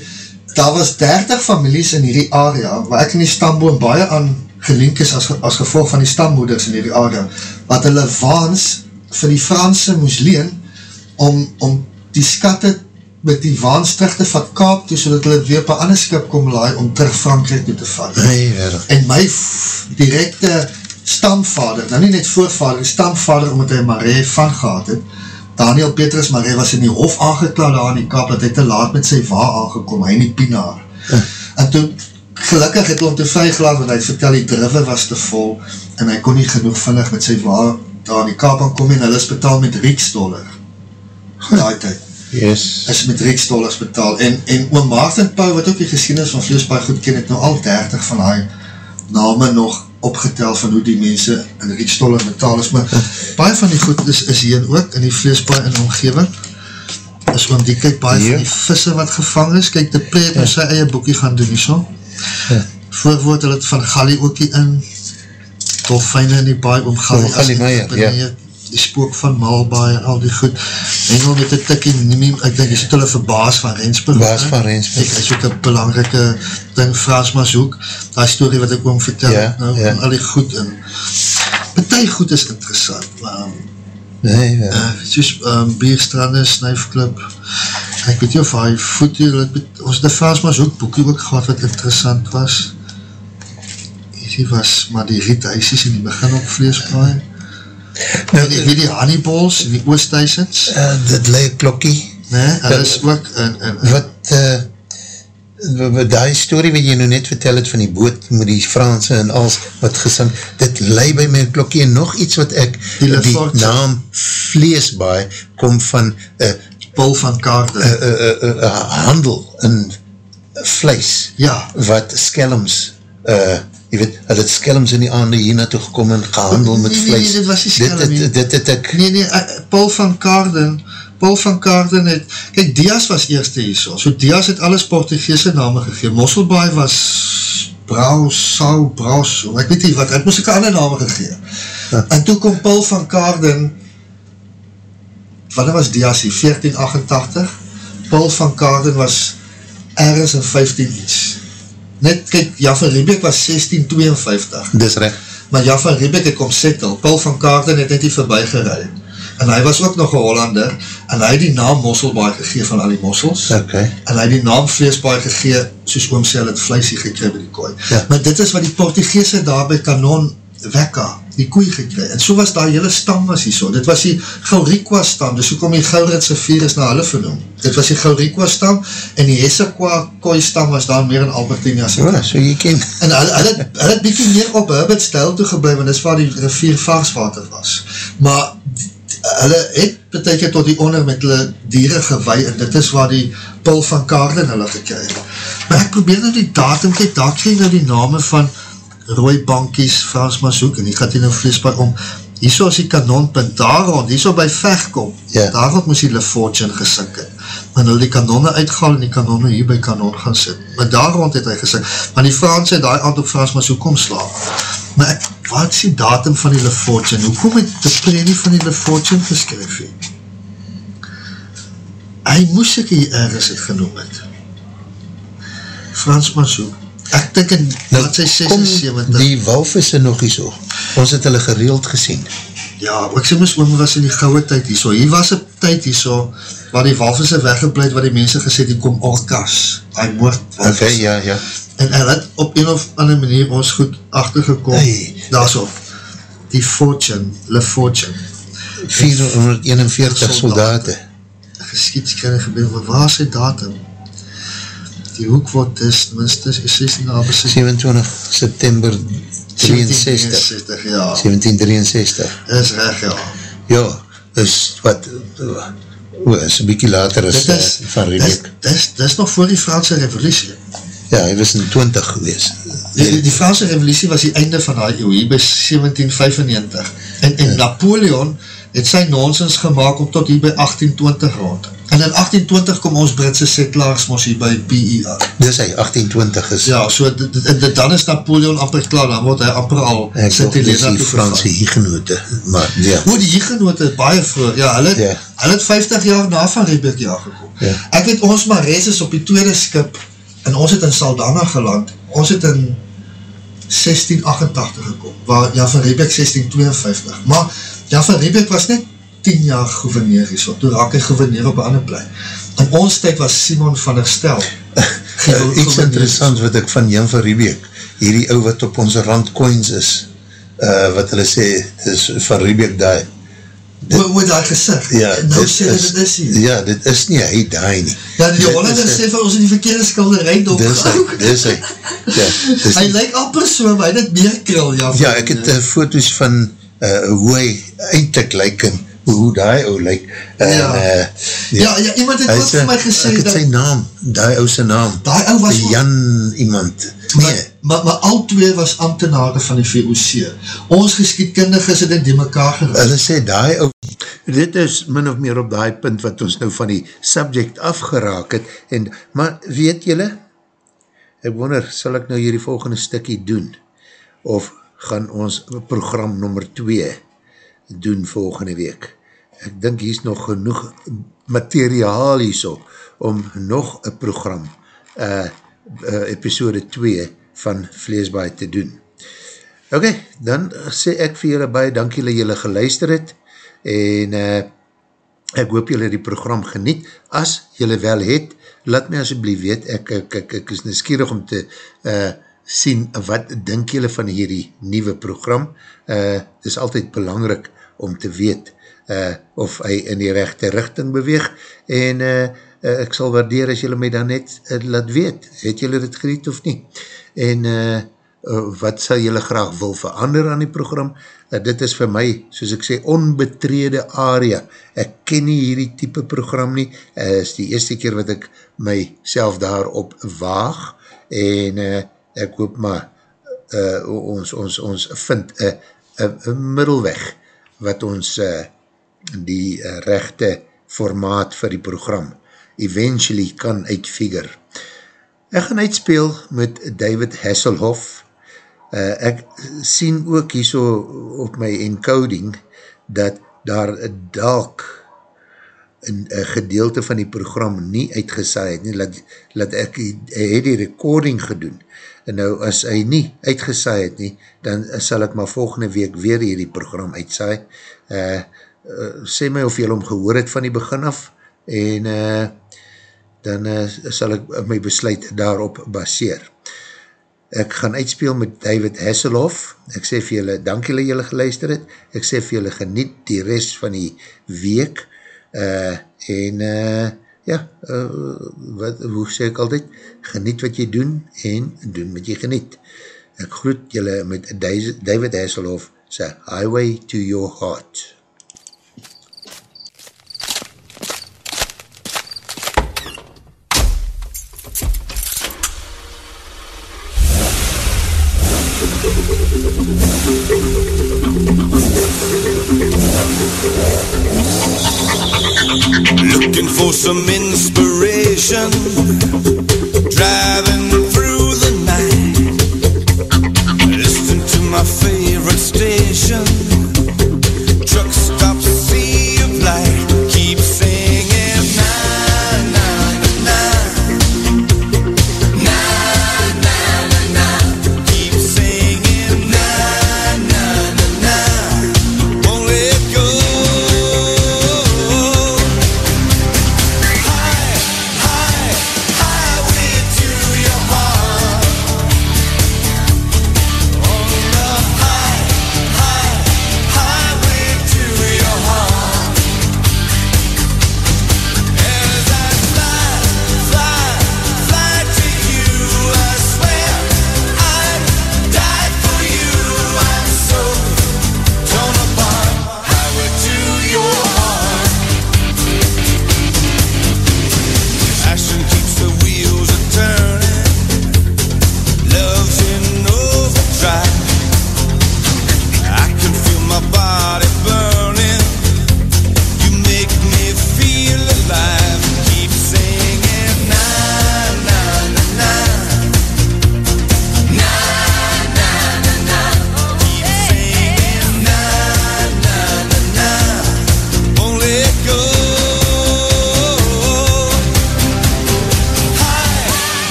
daar was 30 families in hierdie area, waar ek in die stamboom baie aan gelink is as, as gevolg van die stammoeders in hierdie area, wat hulle waans vir die Franse moes leen, om, om die skatte met die waans terug te vat kaap toe, so dat hulle weer op een ander skip kom laai, om terug Frankrijk toe te vat. Nee, en my directe stamvader, nou nie net voorvader, stamvader, omdat hy Marais van gehad het, Daniel Petrus Marais was in die hof aangeklaar daar in die kap, dat hy te laat met sy va aangekom, hy in die pinaar. Uh. En toen, gelukkig het hy om te vrygelaat, want hy vertel die drive was te vol, en hy kon nie genoeg vinnig met sy va daar in die kap aankom, en hy is betaal met riekstolder. Daai tyd. Yes. Is met riekstollers betaal. En, en oom Maarten Pauw, wat ook die geschiedenis van Vleesbaai goed ken, het nou al 30 van hy name nog opgetel van hoe die mense in die stolle betaal is, maar baie van die goed is, is hier ook, in die vleesbaai in die omgeving, is oom die kyk baie ja. van die visse wat gevang is, kyk die preet ja. met sy eie boekie gaan doen nie so, ja. voorwoord hulle het van Gali ookie in, dolfijne in die baie oom Gali, Gali Meijer, ja die spook van Malbaai en al die goed, Engel met die tikkie, nie, ek denk, jy sit hulle vir baas van Rensburg. Baas van Rensburg. Ek is ook een belangrike ding, Fransmas hoek, die story wat ek oom vertel, ja, nou, ja. al die goed, en partij goed is interessant, maar, nee, ja. uh, soos um, Bierstrande, Snuifklip, ek weet nie of hy voet hier, ons die Fransmas hoek boekie ook gehad wat interessant was, hier was maar die riethuisies in die begin op vleespaai, Nou, die, die honeyballs en die oosthuisens. Uh, dit leie klokkie. Nee, hulle is ook... En, en, wat, uh, die story wat jy nou net vertel het van die boot met die Franse en als wat gesing, dit leie by my klokkie en nog iets wat ek, die, die naam Vleesbaai kom van uh, Paul van Kaarden. uh, uh, uh, uh, handel in vlees, Ja. wat skelms, uh, jy weet, hulle het skelms in die aande hier naartoe gekom en gehandel met Nee, nee, vlees. nee, dit was Dit- skelm nie. Dit, dit, dit ek, Nee, nee, uh, Paul van Kaarden, Paul van Kaarden het, kijk, Diaz was eerste hier so, so Diaz het alles Portugese name gegeven, Mosselbaai was Brau, Sau, Brau, so, ek weet nie wat, het moest ek ander name gegeven. Ja. En toe kom Paul van Kaarden, wanneer was Diaz hier, 1488, Paul van Kaarden was ergens in 15 iets. Net, kijk, Jaffa Riebeek was 1652, dis recht. maar Jan van Riebeek het kom settle, Paul van Kaarten het net nie voorbij gerei, en hy was ook nog een Hollander, en hy het die naam Mosselbaai gegee van al die mossels, Ok. en hy het die naam Vleesbaai gegee, soos oom sê, hy het vleisie gekry by die kooi. Ja. Maar dit is wat die Portugese daar by Kanon Wekka, die koei gekry, en so was daar hele stam was hier so, dit was die Gauriqua stam, dus hoe kom die Gauritse virus na hulle vernoem, dit was die Gauriqua stam, en die Hessequa kooi stam was daar meer in Albertinia se Ja, so jy ken. En hulle, hulle, hulle het bietjie meer op Herbert stijl toegebly, want dis waar die rivier varswater was. Maar hulle het beteken tot die onder met hulle dieren gewei, en dit is waar die Paul van Kaarden hulle gekry. Maar ek probeer nou die datum, kijk, daar krijg nou die name van Roy Bankies, Frans Mazoek, en die gaat hier nou vleesbaar om, hierso is die kanonpunt, daar rond, hierso by Vegkom, Ja. daar rond moes die Le Fortune gesink het. Maar hulle die kanonne uitgehaal en die kanonne hier by kanon gaan sit. Maar daar rond het hy gesink. Maar die Frans het daar aand op Frans so kom slaan. Maar ek, wat is die datum van die Le Fortune? Hoekom het de prenie van die Le Fortune geskryf he? Hy moes ek hier ergens het genoem het. Frans Mazoek. Ek dink in Nou, wat sy kom 76. die walvisse nog hier so. Ons het hulle gereeld gesien. Ja, ek sê mis oom was in die gouwe tyd hier so. Hier was een tyd hier so, waar die walvisse weggebleid, waar die mense gesê, die kom orkas. Hy moord Ok, walvisse. ja, ja. En hy het op een of ander manier ons goed achtergekom. Hey. Daar so. Die Fortune, Le Fortune. 441 soldate. Geschiedskrinne gebeur, wat waar is die datum? Die hoek word is, minstens, is 16 na besit. 27 September 63. 1763, ja. 1763. Is reg, ja. Ja, is wat, o, is een bykie later as Dit is, uh, van Riebeek. dis, dis nog voor die Franse revolutie. Ja, hy was in 20 gewees. Die, die, die Franse revolutie was die einde van die eeuw, hier by 1795. En, en Napoleon het sy nonsens gemaakt om tot hier by 1820 rond. En in 1820 kom ons Britse settlers mos hier by PER. Dis hy, 1820 is. Ja, so dit, dit, dit, dan is Napoleon amper klaar, dan word hy amper al Ek sy dink dis Helena die. Franse hiegenote, maar ja. Hoe die hiergenote baie vroeg, ja, hulle, ja. hulle het 50 jaar na van Riebeek jaar gekom. Ja. Ek weet, ons Mares is op die tweede skip, en ons het in Saldana geland, ons het in 1688 gekom, waar Jan van Riebeek 1652, maar Jan van Riebeek was net 10 jaar gouverneur hier, so, toe raak hy gouverneur op een ander plek. In ons tyd was Simon van der Stel, Uh, iets interessants wat ek van Jan van Riebeek, hierdie ou wat op onze rand coins is, uh, wat hulle sê, is van Riebeek daai. Hoe, hoe het hy gesig? Ja, nou dit sê dit is hier. ja, dit is nie hy daai nie. Ja, die Dit Hollanders is sê van ons in die verkeerde skilderij Dis hy, dopgehoek. dis hy. Ja, dis Hy lyk amper so, maar hy het meer krul, ja. Ja, ek het uh, foto's van uh, hoe hy eindelijk lyk en hoe die ou lyk. En, Ja. uh, Ja, ja, iemand het ook vir my gesê Ek het sy naam, die ou sy naam. Daai ou was Jan iemand. Maar, Nee, maar, maar al twee was ambtenare van die VOC. Ons geskiedkundiges het dit die mekaar gerig. hulle sê die ou, dit is min of meer op die punt wat ons nou van die subject afgeraak het, en, maar weet julle, ek wonder, sal ek nou hierdie volgende stikkie doen, of gaan ons program nummer 2 doen volgende week. Ek dink hier is nog genoeg materiaal hier so, om nog een program, uh, uh, episode 2 van Vleesbaai te doen. Ok, dan sê ek vir julle baie dank julle julle geluister het en uh, ek hoop julle die program geniet. As julle wel het, laat my asjeblief weet, ek, ek, ek, ek is nieuwsgierig om te uh, sien wat dink julle van hierdie nieuwe program. Uh, is altyd belangrik om te weet uh, of hy in die rechte richting beweeg. En uh, uh, ek sal waardeer as julle my dan net uh, laat weet, het julle dit geniet of nie. En uh, uh, wat sal jylle graag wil verander aan die program, uh, dit is vir my, soos ek sê, onbetrede area, ek ken nie hierdie type program nie, uh, is die eerste keer wat ek myself daarop waag, en uh, ek hoop maar, uh, ons, ons, ons vind een middelweg, wat ons uh, die uh, rechte formaat vir die program eventually kan uitfigure. Ek gaan uitspeel met David Hasselhoff. Uh, ek sien ook hier so op my encoding dat daar dalk een gedeelte van die program nie uitgesaai het nie, laat, laat ek, hy het die recording gedoen, en nou as hy nie uitgesaai het nie, dan sal ek maar volgende week weer hierdie program uitsaai, uh, uh, sê my of jy hom gehoor het van die begin af, en uh, dan uh, sal ek my besluit daarop baseer. Ek gaan uitspeel met David Hasselhoff, ek sê vir julle, dank julle julle geluister het, ek sê vir julle geniet die rest van die week, uh, en uh, ja, uh, wat, hoe sê ek altyd, geniet wat jy doen, en doen wat jy geniet. Ek groet julle met David Hasselhoff, sy Highway to Your Heart. So